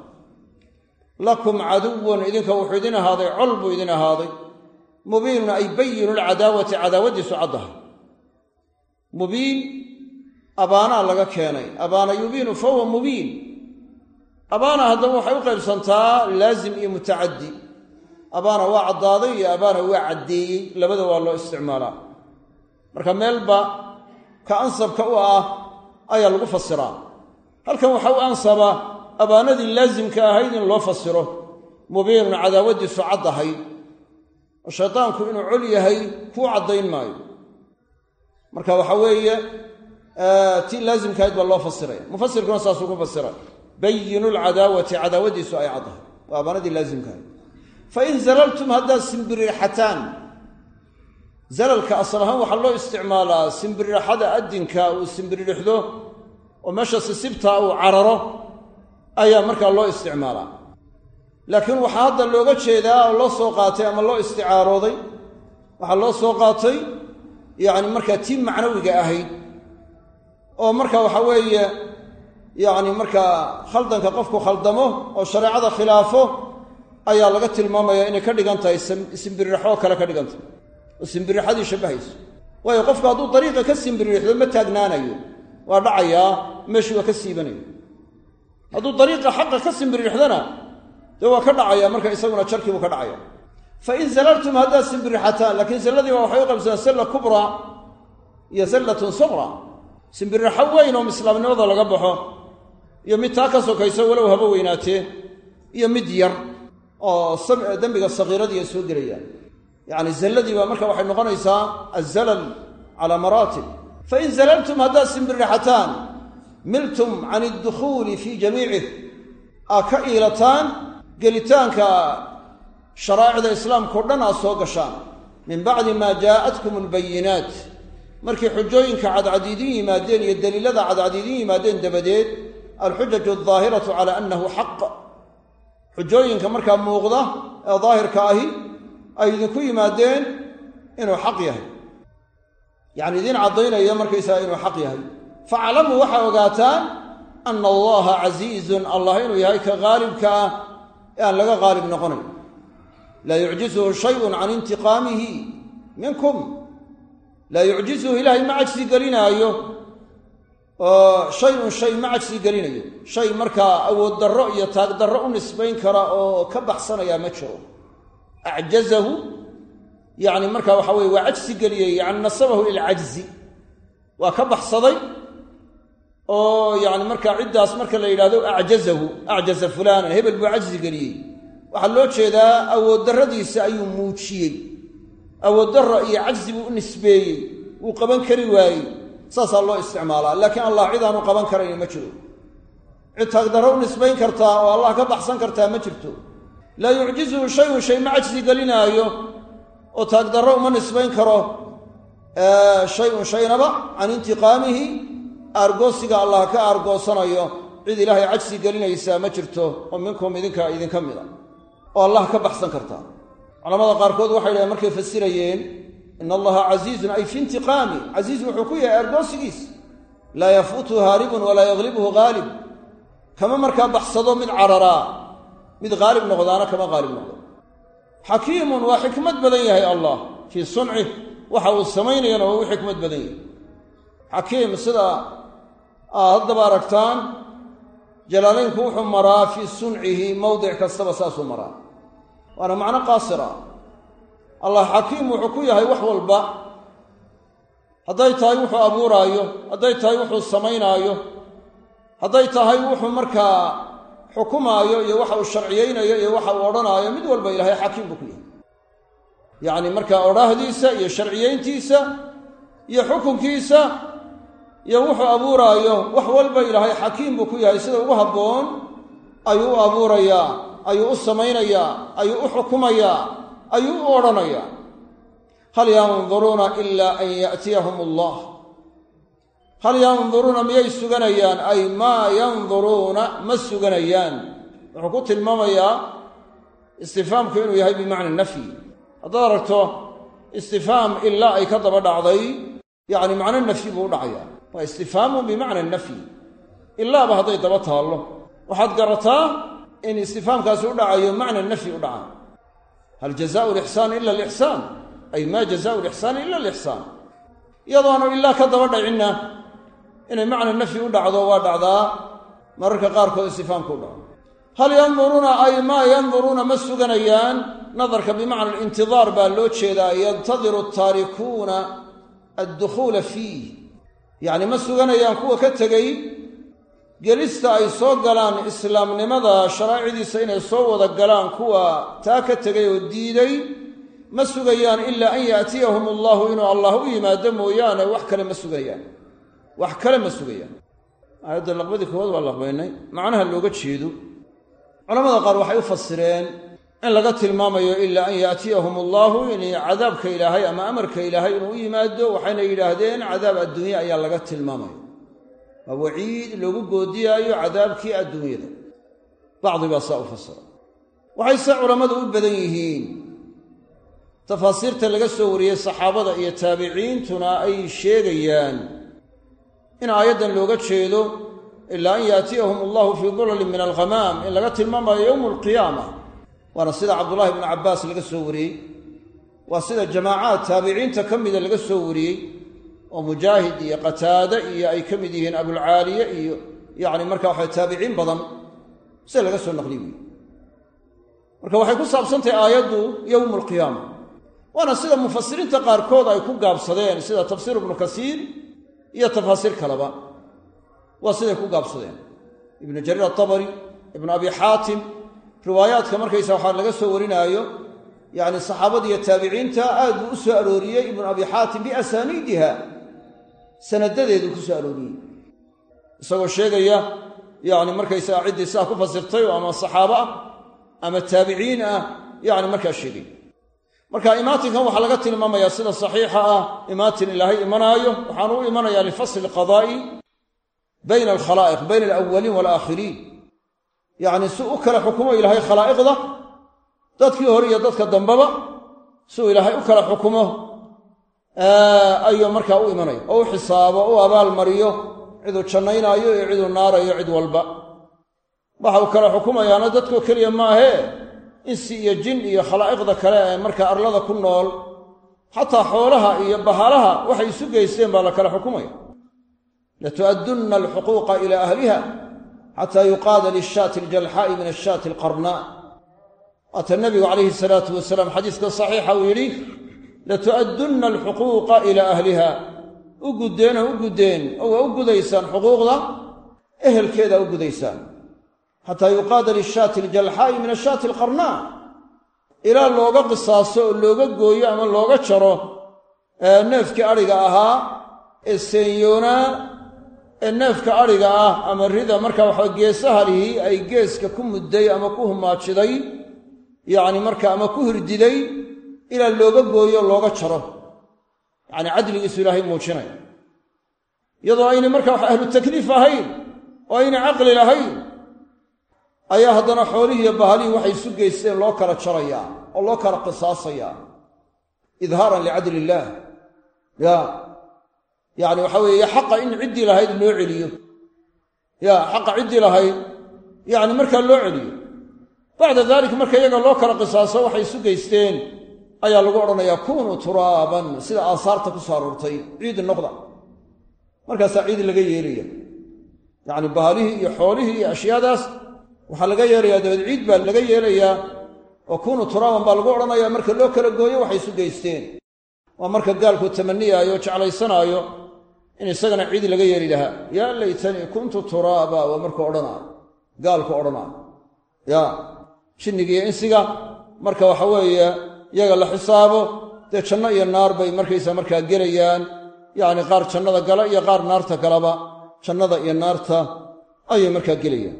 [SPEAKER 1] lakum caduwun idinka wuxuu idin ahaaday col buu idin ahaaday mubiinun ay bayinu lcadaawati cadaawaddiisu caddaha mubiin abaanaa laga keenay abaana yubiinu fahuwa mubiin abaana haddaba waxay u qaybsantaa laazim iyo mutacaddi abaana waa caddaaday iyo abaana waa caddeeyey labada waa loo isticmaalaa marka meelba ka ansabka u ah ayaa lagu fasiraa halkan waxa u ansaba abaanadii laasimka ahayd in loo fasiro mubiinun cadaawaddiisu cad ahayd oo shaydaanku inuu col yahay kuu caddayn maayo. Marka waxa weeye tii laasimkaahayd baa loo fasiraya mufasirkuna saasuu ku fasiray bayinu lcadaawati cadaawaddiisu ay caddahay. Waa abaanadii laasimkaahayd fain zalaltum haddaad simbiriixataan zalalka asal ahaan waxaa loo isticmaalaa simbiriraxada addinka uu simbiririxdo oo meesha sisibtaa uu cararo ayaa markaa loo isticmaalaa. Laakiin waxaa hadda looga jeedaa oo loo soo qaatay ama loo isticaarooday waxaa loo soo qaatay yacni markaa tii macnawiga ahayd oo marka waxa weeye yacni markaa khaldanka qofku khaldamo oo shareecada khilaafo ayaa laga tilmaamaya inay ka dhigan tahay simbiriraxoo kale ka dhigan tahay oo simbirixadii shabbahayso waayo qofku hadduu dariiqa ka simbirixdo ma taagnaanayo. Waa dhacayaa meeshii waa ka siibanayo. Hadduu dariiqa xaqa ka simbirixdana dee waa ka dhacaya marka isaguna jarkiibuu ka dhacaya. Fain zalaltum haddaad simbirixataan laakiin zalladiiba waxay u qabsadaan salla kubraa iyo sallatun suqra simbirixo weyn oo islaamnimada laga baxo iyo mid taa ka sokayso walow haba weynaatee iyo mid yar oo dembiga sakiiradiiya soo gelayaan yacni zalladii baa marka waxay noqonaysaa azalal calaa maraatib. Fain zalaltum haddaad simbirixataan miltum can iddukhuuli fii jamiicih aad ka iilataan gelitaanka sharaa'icda islaamka o dhan aad soo gashaan. Min bacdi maa jaa'atkum albayinaat. Markii xujooyinka cadcad idin yimaadeen iyo daliilada cadcad idin yimaadeen dabadeed alxujaju aldaahiratu cala annahu xaq. Xujooyinka markaa muuqda ee daahirka ahi ay idinku yimaadeen inuu xaq yahay. Yacni idiin caddaynaya markaysaga inuu xaq yahay. Faclamuu waxaa ogaataan ana allaha casiizun allah inuu yahay ka haalibka ah ee aan laga haalib noqonayn laa yucjizuhu shayun can intiqaamihi minkum. Laa yucjizuhu ilaahay ma cajsi gelinaayo. Oo shay-un shay ma cajsi gelinayo. Shay markaa awood darro iyo taag darro u nisbayn kara oo ka baxsanaya ma jiro acjazahu yacni marka waxa weye waa cajsi geliyey yani nasabahu ilcajzi waa ka baxsaday oo yani markaa ciddaas marka la yidhahdo acjazahu acjaza fulaanan hebel buu cajsi geliyey waxaa loo jeedaa awooddarradiisa ayuu muujiyey awooddarra iyo cajzi buu u nisbeeyey wuu qaban kari waayey saasaa loo isticmaalaa laakiin allah cid aanu qaban karayni ma jiro cid taagdarro u nisbayn kartaa oo allah ka baxsan kartaa ma jirto laa yucjizuhu shayun shay ma cajsi gelinaayo. Oo taagdarro uma nisbayn karo shay-un shaynaba can intiqaamihi aargoosiga allah ka aargoosanayo cid ilaahay cajsi gelinaysaa ma jirto oo minkum idinka idinka mida oo allah ka baxsan kartaa culamada qaarkood waxay dhahen markay fasirayeen ina allaha casiizun ay fi intiqaami casiiz wuxuu ku yahay aargoosigiis laa yafuutu haaribun walaa yaglibhu haalib kama markaa baxsado mid cararaa mid haalib noqdaana kama haalib noqdo. Xakiimun waa xikmad badan yahay allah. Fii suncih waxa uu samaynayana waa u xikmad badan yahay. Xakiim sida aad haddaba aragtaan jalaalaynku wuxuu maraa fii suncihi mowdic kastaba saasuu maraa. Waana macno qaasira. Allah xakiim wuxuu ku yahay wax walba. Hadday tahay wuxuu abuuraayo hadday tahay wuxuu samaynaayo hadday tahay wuxuu markaa xukumaayo iyo waxa uu sharciyeynayo iyo waxa uu odhanaayo mid walba ilaahay xakiim buu ku yahay yacni markaa odhaahdiisa iyo sharciyeyntiisa iyo xukunkiisa iyo wuxuu abuuraayo wax walba ilaahay xakiim buu ku yahay. Sida ugu habboon ayuu u abuurayaa ayuu u samaynayaa ayuu u xukumayaa ayuu u odhanayaa hal yanduruuna ilaa an ya'tiyahum allah hal yanduruuna miyay suganayaan? Ay maa yanduruuna ma suganayaan. Wuxuu ku tilmaamayaa istifaamku inuu yahay bimacna nafyi haddaad aragto istifaam ilaa ay ka daba dhacday yacni macno nafyi buu u dhacayaa. Waa istifhaamun bimacna nafyi ilaaba hadday daba taallo. Waxaad garataa in istifaamkaasi u dhacayo macna nafyi u dhaca. Hal jazaau lixsaan ila alixsaan? Ay maa jazaau lixsaani ila alixsaan? Iyadoonu ilaa ka daba dhacinna inay macna nafyi u dhacdo waa dhacdaa mararka qaarkood istifaamku u dhaco. Hal yanduruuna ay maa yanduruuna ma suganayaan nadarka bimacna alintidaar baa loo jeedaa yantadiru taarikuuna addukhuula fiih. Yacni ma suganayaan kuwa ka tegey gelista ay soo galaan islaamnimada sharaaicidiisa inay soo wada galaan kuwa taa ka tegay oo diiday ma sugayaan ilaa an yaatiyahum allahu inuu allah u yimaado mooyaane wax kale ma sugayaan wax kale ma sugayaan aayadda laqbadii koowaad waa laqbaynay. Macnaha looga jeedo culamada qaar waxay u fasireen in laga tilmaamayo ilaa an yaatiyahum allahu in cadaabka ilaahay ama amarka ilaahay inuu u yimaado waxayna yidhaahdeen cadaab adduunye ayaa laga tilmaamaya waa waciid loogu goodiyaayo cadaabkii adduunyada. Bacdi baa saa u fasira waxayse culammadu u badan yihiin. Tafaasiirta laga soo wariyey saxaabada iyo taabiciintuna ay sheegayaan in aayaddan looga jeedo ilaa an yaatiyahum allahu fii dulalin min alghamaam in laga tilmaamayo yowmu alqiyaama waana sida cabdullahi bnu cabbaas laga soo wariyey. Waa sida jamaacaad taabiciinta ka mida laga soo wariyey oo mujaahid iyo qataade iyo ay ka mid yihiin abulcaaliye iyo yacni marka waxa taabiciin badan sida laga soo naqliy wey marka waxay ku saabsantahay aayaddu yowmu alqiyaama waana sida mufasiriinta qaarkood ay ku gaabsadeen sida tafsiir ibnu kasiir iyo tafaasiir kaleba waa siday ku gaabsadeen. Ibnu jariir atabari ibnu abi xaatim riwaayaadka markaysa waxaa laga soo warinaayo yacni saxaabada iyo taabiciinta aad buu u soo arooriyey ibnu abi xaatim biasaaniidiha. Sanadadeedu ku soo arooriyey. Isagoo sheegaya yacni markaysaga ciddii sidaa ku fasirtay oo ama saxaabo ah ama taabiciin ah yacni markaa sheegay marka imaatinkan waxaa laga tilmaamayaa sida saxiixa ah imaatin ilaahay imanaayo. Waxaanu u imanayaa lifasli qadaa'i bayna alkhalaa'iq bayna alawaliin waalaakhiriin yacni si u kala xukumo ilaahay khalaa'iqda dadkii hore iyo dadka dambeba siuu ilaahay u kala xukumo ayuu markaa u imanaya oo u xisaabo u abaalmariyo ciduu jannaynaayo iyo ciduu naarayo cid walba. Waxa uu kala xukumayaana dadkoo keliya maahee insi iyo jin iyo khalaa'iqda kale ee markaa arlada ku nool xataa xoolaha iyo bahalaha waxay isu geysteen baa la kala xukumaya. Latu'addunna alxuquuqa ilaa ahliha xataa yuqaada lishaati aljalxaa'i min ashaati alqarnaa waata nabigu calayhi salaatu wasalaam xadiiska saxiixa uu yidhi latu'addunna alxuquuqa ilaa ahliha. U guddeen oo u guddeen oo waa u gudaysaan xuquuqda ehelkeedaa u gudaysaan xataa yuqaada lishaati aljalxaa'i min ashaati alqarnaa ilaa looga qisaaso oo looga gooyo ama looga jaro neefkii adhiga ahaa ee seenyoonaa ee neefka adhiga ah ama rida markaa waxa geesahalihii ay geeska ku mudday ama ku humaajiday yacni marka ama ku hirdiday ilaa looga gooyo looga jaro. Yacni cadligiisu ilaahay muujinaya. Iyadoo aynay marka wax ahlu takliif ahayn oo aynay caqli lahayn ayaa haddana xoolihii iyo bahalihii waxay isu geysteen loo kala jarayaa oo loo kala qisaasayaa idhaaran licadli illaah ya yacni waxa weeye xaqa in ciddii lahayd loo celiyo. Ya xaqa ciddii lahayd yacni markaa loo celiyo. Bacda dalik marka iyaga loo kala qisaaso waxay isu geysteen ayaa lagu odhanayaa kunuu turaaban sida aasaarta ku soo aroortay ciid noqda. Markaasaa ciid laga yeelaya yacni bahalihii iyo xoolihii iyo ashyaadaas waxaa laga yeelayaa dabeed ciid baa laga yeelayaa oo kunuu turaaban baa lagu odhanayaa marka loo kala gooyo waxay isu geysteen waa marka gaalku tamaniyaayo o jeclaysanaayo in isagana ciid laga yeeli lahaa. Yaa laytanii kuntu turaaba waa markuu odhanaayo gaalku odhanaayo ya jinniga iyo insiga marka waxa weeye iyaga la xisaabo dee janno iyo naar bay markaysa markaa gelayaan. Yacni qaar jannada gala iyo qaar naarta galaba jannada iyo naarta ayay markaa gelayaan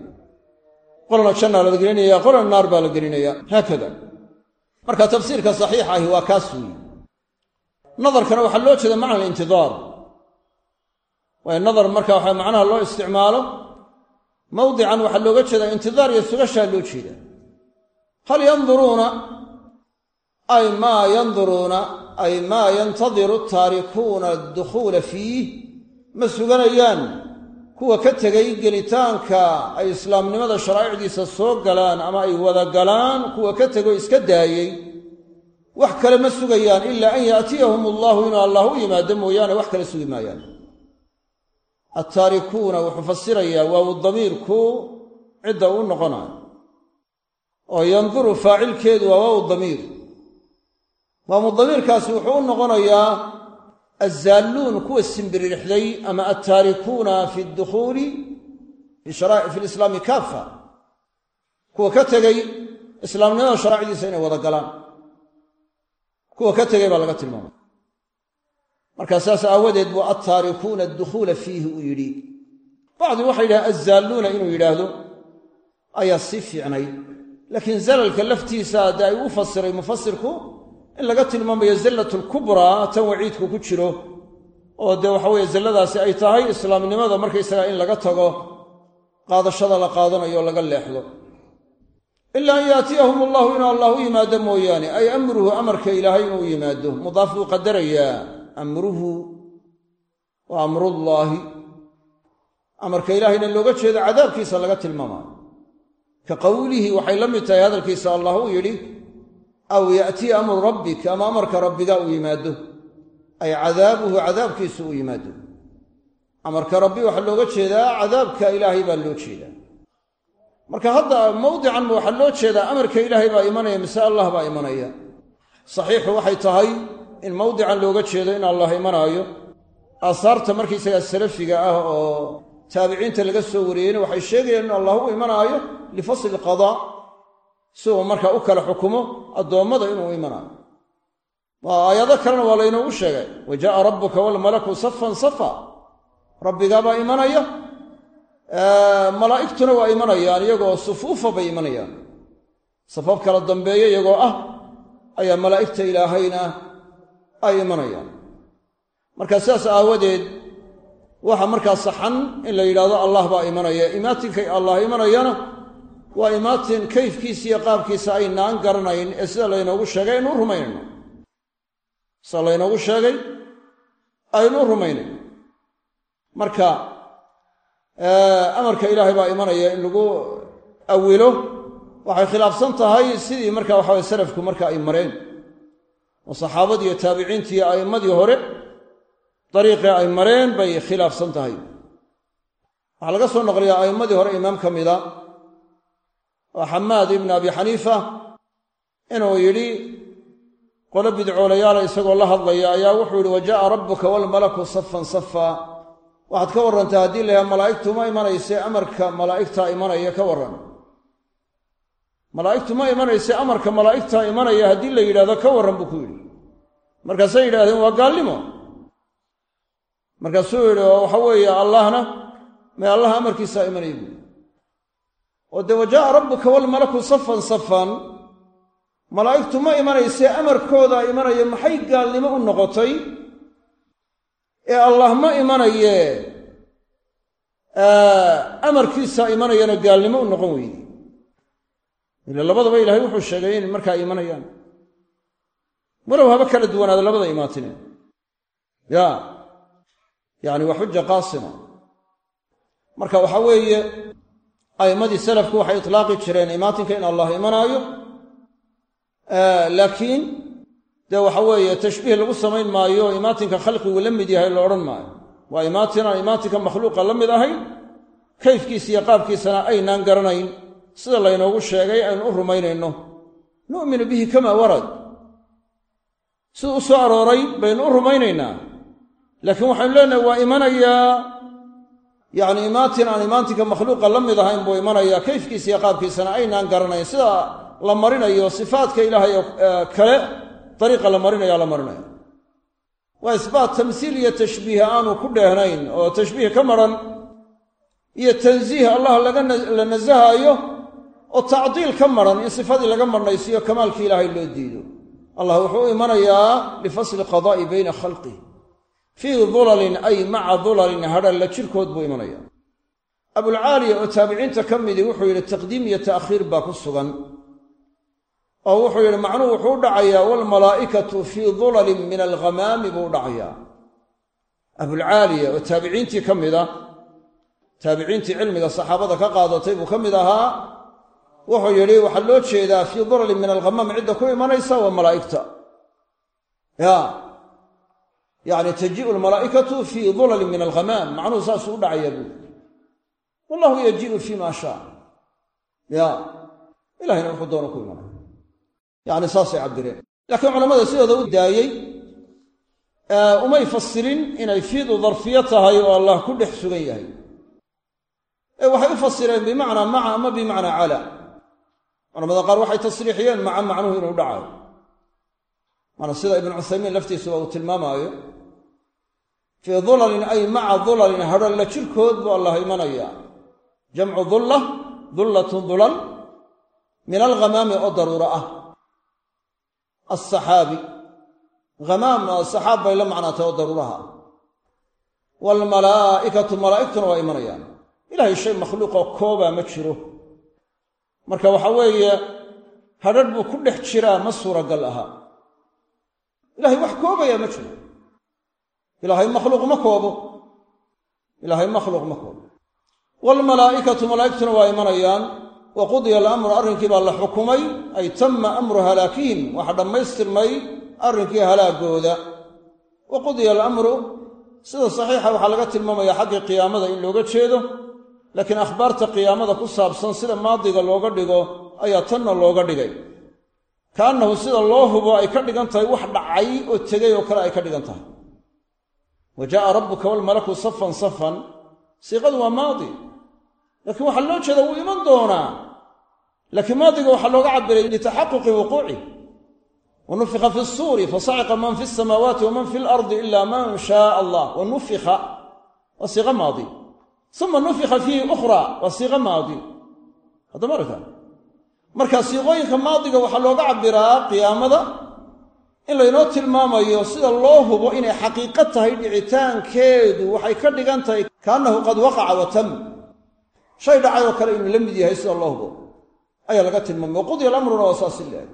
[SPEAKER 1] qolna jannaa la gelinaya qolna naar baa la gelinaya. Haakada. Marka tafsiirka saxiixa ahi waa kaas weeye nadarkana waxaa loo jeeda macna alintidaar waayo nadar marka waxa macnaha loo isticmaalo mawdican waxaa looga jeedaa intidaar iyo sugashaa loo jeeda hal yanduruuna ay maa yanduruuna ay maa yantadiru taarikuuna adukhuula fiih? Ma suganayaan kuwa ka tegay gelitaanka ay islaamnimada sharaa'icdiisa soo galaan ama ay wada galaan kuwa ka tegoo iska daayey. Wax kale ma sugayaan ilaa an yaatiyahum allahu inuu allah u yimaado mooyaane wax kale sugi maayaan. Attaarikuuna wuxuu fasirayaa waawu damiirku cidda uu noqonayo oo yanduru faacilkeedu waa waawu damiir. Waawu damiirkaasi wuxuu u noqonayaa azaalluun kuwa simbiririxday ama attaarikuuna fi dukhuuli fi lislaami kaafa kuwa ka tegey islaamnimada sharaacdiisa inay wada galaan kuwa ka tegay baa laga tilmaamay markaa saas aawadeed buu attaarikuuna adukhuula fiihi uu yidhi bacdi waxay yidhahaan azzaalluuna inuu yidhaahdo ayaa sii fiicnay laakiin zalalka laftiisa dee ay u fasiray mufasirku in laga tilmaamayo zallat lkubraa tan waciidku ku jiro oo dee waxa weeye zalladaasi ay tahay islaamnimada markaysagaa in laga tago qaadashada la qaadanayo laga leexdo. Ilaa an yaatiyahum allahu inuu allah u yimaado mooyaane ay amruhu amarka ilaahay inuu yimaado. Mudaaf buu qadarayaa amruhu wa amrullaahi amarka ilaahayna looga jeedo cadaabkiisa laga tilmaamaayo ka qowlihi waxay la mid tahay hadalkiisa allah uu yidhi aw yaatiya amru rabbik ama amarka rabbiga uu yimaado. Ay cadaabuhu cadaabkiisu uu yimaado. Amarka rabbi waxaa looga jeedaa cadaabka ilaahay baa loo jeedaa. Marka hadda mawdican waxaa loo jeedaa amarka ilaahay baa imanaya mise allah baa imanaya. Saxiixu waxay tahay in mawdican looga jeedo in allah imanaayo. Aasaarta markaysagaa salafiga ah oo taabiciinta laga soo wariyeyna waxay sheegayaan in allah u imanaayo lifasli qadaa si uu markaa u kala xukumo addoommada inuu imanaayo waa aayado kalena waa laynoogu sheegay. Wa jaaa rabbuka walmalaku safan safa rabbigaabaa imanaya malaa'igtuna waa imanayaan iyagoo sufuufa bay imanayaan. Safaf kala dambeeya iyagoo ah ayaa malaa'igta ilaahayna ay imanayaan. Marka sidaas aawadeed waxa markaa saxan in la yidhahdo allah baa imanaya. Imaatinkay allah imanayana waa imaatin kayfkiisa iyo qaabkiisa aynaan garanayn ee sida laynoogu sheegay aynu rumaynayno sida laynoogu sheegay aynu rumaynayno marka amarka ilaahay baa imanaya in lagu awilo waxay khilaafsan tahay sidii marka waxa way salafku marka ay mareen. Oo saxaabadii iyo taabiciintii iyo a'immadii hore dariiqii ay mareen bay khilaafsan tahay. Waxaa laga soo noqliyaa a'immadii hore imaam ka mida oo xamaad ibn abi xaniifa inuu yidhi qolo bidcoolayaala isagoo la hadlaya ayaa wuxuu yidhi wa ja'a rabbuka walmalaku safan safa waxaad ka warrantaa haddii layaha malaa'igtu ma imanayse amarka malaa'igtaa imanaya ka warran. Malaa'igtu ma imanayse amarka malaa'igtaa imanaya haddii la yidhahdo ka warran buu ku yidhi. Markaasay yidhahdeen waa gaalnimo. Markaasuu yidhi oo waxa weeye allahna may allaha amarkiisaa imanaya buui oo dee wa jaaa rabbuka walmalaku safan safan malaa'igtu ma imanayse amarkoodaa imanaya maxay gaalnimo u noqotay? Ee allah ma imanaye amarkiisaa imanayana gaalnimo u noqon weyde ila labadaba ilaahay wuxuu sheegay in markaa imanayaan. Walow haba kala duwanaada labada imaatine. Ya yacni waa xuja qaasima marka waxaa weeye a'immadii salafku waxay itlaaqi jireen imaatinka in allah imanaayo. Laakiin dee waxa weeye tashbiih lagu samayn maayo imaatinka khalqigu la mid yahay la odhan maayo. Waa imaatin imaatinka makhluuqa la mid ahayn kayfkiisa iyo qaabkiisana aynaan garanayn. Sida laynoogu sheegay aynu u rumaynayno. Nu'minu bihi kamaa warad. Sida u soo arooray baynu u rumaynaynaa. Laakiin waxaynu leenahay waa imanayaa yacni imaatin aan imaatinka makhluuqa la mid ahayn buu imanayaa kayfkiisa iyo qaabkiisana aynaan garanayn. Sida la marinayo sifaadka ilaahay kale dariiqa la marinaya la marinaya waa isbaat tamsiil iyo tashbiih aanu ku dheehnayn oo tashbiih ka maran iyo tansiih allah la nasahaayo oo tacdiil ka maran in sifadii laga marnaysiiyo kamaalkii ilaahay loo diido. Allah wuxuu u imanayaa lifasli qadaa'i bayna khalqih fii dulalin ay maca dulalin hadhalla jirkood buu imanaya. Abulcaaliya oo taabiciinta ka midii wuxuu yidhi taqdiim iyo ta'khiir baa ku sugan. Oo wuxuu yidhi macnuhu wuxuu u dhacayaa waalmalaa'ikatu fii dulalin min alghamaami buu u dhacayaa. Abulcaaliya oo taabiciintii ka mida taabiciintii cilmiga saxaabada ka qaadatay buu ka mid ahaa wuxuu yidhi waxaa loo jeedaa fii dulalin min alghamaam cidda ku imanaysa waa malaa'igta yacni tajii'u almalaa'ikatu fii dulalin min alghamaam macnuhu saasuu u dhacayaa buuri wallahu yajii'u fii maa shaa. Ya. Ilahayna wuxuu doono ku imanaya yacni saasay cabireen laakiin culamada sidooda u daayey umay fasirin inay fiidu darfiyo tahay oo allah ku dhex sugan yahay. Ee waxay u fasireen bimacnaa maca ama bimacnaa cala culamada qaar waxay tasriixiyeen maca macnuhu inuu dhacayo sida ibnu cuthaymiin laftiisuba uu tilmaamaayo fii dulalin ay maca dulalin hadhalla jirkood buu allah imanaya jamcu dulla dullatun dulal min alghamaami oo daruuro ah. Alsaxaabi hamaam saxaab bay la macnaatay oo daruuraha. Waalmalaa'ikatu malaa'igtuna waa imanayaan. Ilahay shay makhluuqoo koobaa ma jiro. Marka waxa weeye hadhadh buu ku dhex jiraa ma suuragal aha. Ilahay wax koobayaa ma jiro ilaahay makhluuq ma koobo. Ilaahay makhluuq ma koobo. Waalmalaa'ikatu malaa'igtuna waa imanayaan. Wa qudiya alamru arrinkii baa la xukumay. Ay tamma amru halaakihim waxa dhammaystirmay arrinkii halaagooda. Wa qudiya alamru sida saxiixa waxaa laga tilmaamaya xaggii qiyaamada in looga jeedo. Laakiin akhbaarta qiyaamada ku saabsan sida maadiga looga dhigo ayaa tanna looga dhigay. Kaannahu sida loo hubo ay ka dhigan tahay wax dhacay oo tegay oo kale ay ka dhigan tahay wa jaa'a rabbuka waalmalaku safan safan siiqadu waa maadi. laakiin waxaa loo jeeda wuu iman doonaa. laakiin maadiga waxaa looga cabiray litaxaquqi wuquuci wa nufika fi suuri fasaciqa man fi samaawaati waman fi lardi ila man shaaa allah wa nufika waa siiqa maadi. uma nufika fiihi ukhra waa siiqa maadi haddama aragta siiqooyinka maadiga waxaa looga cabiraa qiyaamada in laynoo tilmaamayo sida loo hubo inay xaqiiqo tahay dhicitaankeedu waxay ka dhigan tahay kaannahu qad waqaca wa tam. Shay dhacay oo kale inuu la mid yahay sida loo hubo. Ayaa laga tilmaamay. Wa qudiya alamruna waa saasi leeg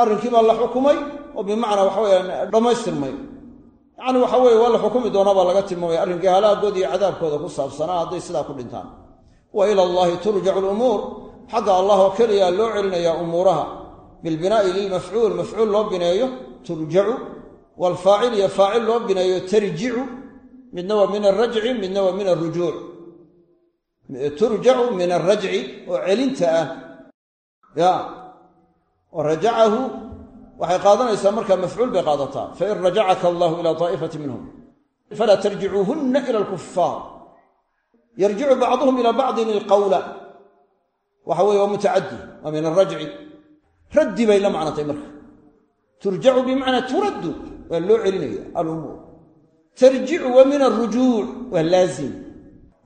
[SPEAKER 1] arrinkii baa la xukumay oo bimacnaa waxaweyaan dhammaystirmay. Yacni waxa weye waa la xukumi doonaa baa laga tilmaamaya arrinkii halaagood iyo cadaabkooda ku saabsanaa hadday sidaa ku dhintaan. Wa ila allahi turjacu lumuur xagga allah oo keliyaa loo celinayaa umuuraha. Bilbinaa'i lilmafcuul mafcuul loo bineeyo turjacu waalfaacil iyo faacil loo bineeyo tarjicu midna waa min alrajci midna waa min alrujuuc turjacu min alrajci oo celinta ah. Ya. Wa rajacahu waxay qaadanaysaa markaa mafcuul bay qaadataa. Fain rajacaka allahu ila taa'ifati minhum. Falaa tarjicuuhunna ila alkufaar yarjicu bacduhum ila bacdin ilqawla waxa weye waa mutacaddi waa min alrajci raddi bay la macnatay marka turjacu bimacnaa turaddu waa loo celinaya alumuur. Tarjicu waa min alrujuuc waa laazim.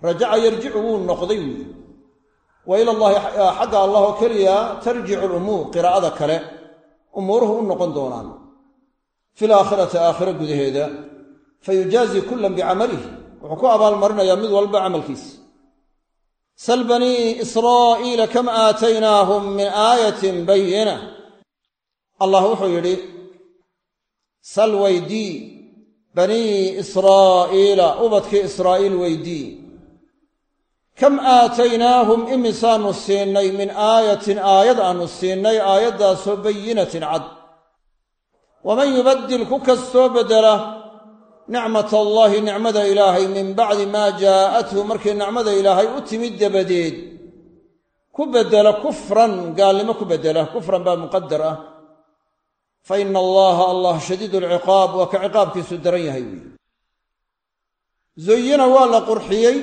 [SPEAKER 1] Rajaca yarjicu wuu noqday wuuli wa ila allahi xagga allah oo keliya tarjicu lumuur qiraa'ada kale umuuruhu u noqon doonaan. Fi laakhirati aakhiro gudaheeda fayujaazi kullan bicamalihi wuxuu ku abaalmarinayaa mid walba camalkiisa. Sal banii israa'iila kam aataynaahum min aayatin bayina allah wuxuu yidhi sal weydii banii israa'iila ubadkii israa'iil weydii kam aataynaahum imisaannu siinnay min aayatin aayad aannu siinnay aayaddaasoo bayinatin cad. Waman yubaddil ku kastoo beddela nicmat allaahi nicmada ilaahay min bacdi maa jaa'athu markii nicmada ilaahay u timid dabadeed ku beddela kufran gaalnimo ku beddela kufran baa muqadar ah fa ina allaha allah shadiidu alciqaab waa ka ciqaabkiisu daran yahay wiyi zoyina waa la qurxiyey.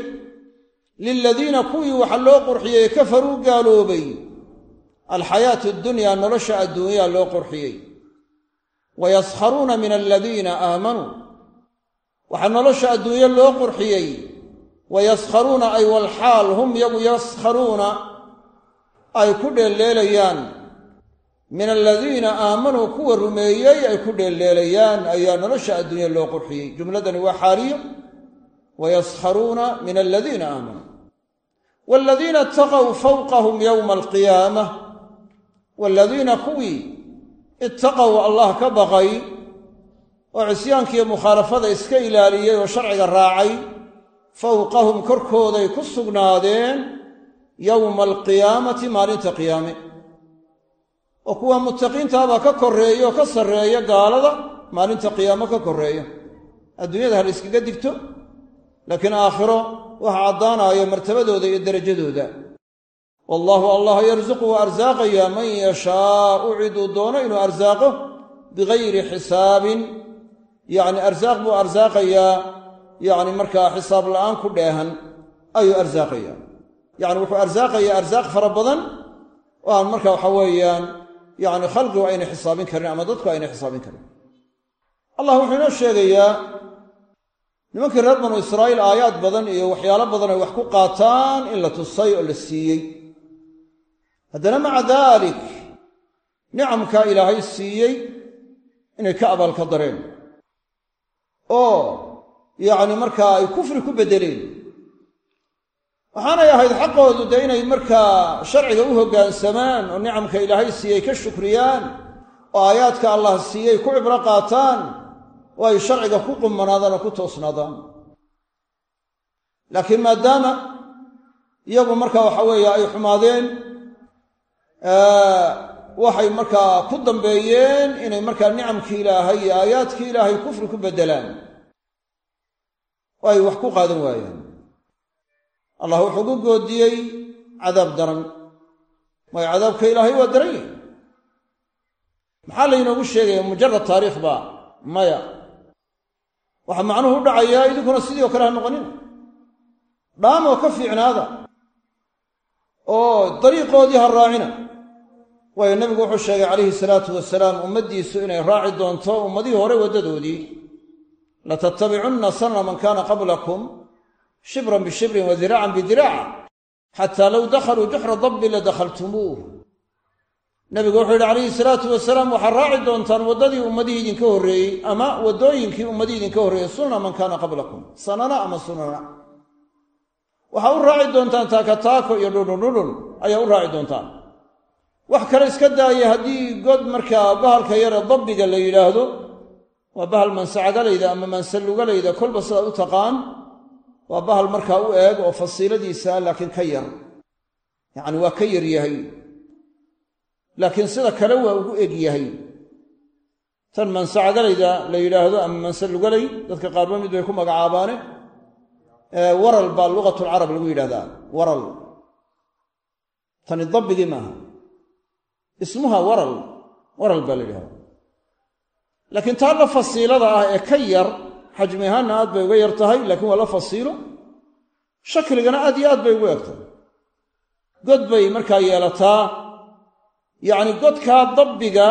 [SPEAKER 1] Liladiina kuwii waxa loo qurxiyey kafaruu gaaloobay. Alxayaatu addunyaa nolosha adduunyaa loo qurxiyey. Wayaskharuuna min aladiina aamanuu waxaa nolosha adduunye loo qurxiyey. Wayaskharuuna ay walxaal hum yagu yaskharuuna ay ku dheelleelayaan min aladiina aamanuu kuwa rumeeyey ay ku dheelleelayaan ayaa nolosha adduunye loo qurxiyey. Jumladani waa xaaliyo wayaskharuuna min aladiina aamanuu. Waladiina itaqow fawqahum yowma alqiyaamah. Waladiina kuwii ittaqow allah ka baqay oo cisyaankiiyo mukhaalafada iska ilaaliyey oo sharciga raacay fowqahum korkooday ku sugnaadeen yowma alqiyaamati maalinta qiyaame oo kuwa muttaqiintaabaa ka korreeya oo ka sarreeya gaalada maalinta qiyaamo ka korreeya. Adduunyada ha la iskaga digto laakiin aakhiro waxa caddaanaya martabadooda iyo derajadooda wallaahu allah yarsuqu waa arsaaqayaa man yashaau ciduu doono inuu arsaaqo bigayri xisaabin. Yacni arsaaq buu arsaaqayaa yacni markaa xisaab la'aan ku dheehan ayuu arsaaqayaa yacni wuxuu arsaaqayaa arsaaq fara badan oo aan marka waxa weeyaan yacni khalqigu aynay xisaabin karin ama dadku aynay xisaabin karin allah wuxuu inoo sheegayaa nimankii reer banu israa'iil aayaad badan iyo waxyaalo badan ay wax ku qaataan in la tusay oo la siiyey. Haddana maca daalik nicamkaa ilaahay siiyey inay ka abaalka dareen. Oo yacni markaa ay kufri ku beddeleen waxaanay ahayd xaqoodu dee inay markaa sharciga u hoggaansamaan oo nicamka ilaahay siiyey ka shukriyaan oo aayaadka allah siiyey ku cibro qaataan oo ay sharciga ku qumanaadaan oo ku toosnaadaan. Laakiin maadaama iyagu marka waxa weeye ay xumaadeen waxay markaa ku dambeeyeen inay markaa nicamkii ilaahay iyo aayaadkii ilaahay kufri ku beddelaan oo ay wax ku qaadan waayeen allah wuxuu ku goodiyey cadaab daran. Waayo cadaabka ilaahay waa daran yahy maxaa laynoogu sheegaya mujarad taariikh baa maya? Waxaa macnuhu u dhacayaa idinkuna sidii oo kale ha noqonina dhaamoo ka fiicnaada. Oo dariiqoodii ha raacina. Waayo nebigu wuxuu sheegay calayhi salaatu wasalaam ummaddiisu inay raaci doonto ummadihii hore waddadoodii. Latattabicunna sanna man kaana qablakum shibran bishibrin wa diraacan bidiraaca xataa low dakhaluu juxra dabbi la dakhaltumuuh. Nebigu wuxuu yidhi calayhi salaatu wasalaam waxaad raaci doontaan waddadii ummadihii idinka horreeyey ama waddooyinkii ummadihii idinka horreeyey sunna man kaana qablakum? Sanana ama sunana? Waxaa u raaci doontaan taakataako iyo dhudhundhudhun ayaa u raaci doontaan. Wax kale iska daaya haddii god markaa bahalka yare dabbiga la yidhaahdo waa bahal mansacagalayda ama mansallugalayda kolba sidaad u taqaan waa bahal markaa u eeg oo fasiiladiisa laakiin ka yar. Yacni waa ka yar yahay. Laakiin sida kale waa ugu eg yahay. Tan mansacagalayda la yidhaahdo ama mansallugalay dadka qaarba mid bay ku magacaabaane. Waral baa lugatulcarab lagu yidhahdaa waral. Tani dabbigii maaha. Ismuha waral. Waral baa la yidhahdaa laakiin taa la fasiilada ah ee ka yar xajmi ahaanna aad bay uga yar tahay laakiin waa la fasiilo. Shakligana aad iyo aad bay ugu egtahay god bay markaa yeelataa. Yacni godkaa dabbiga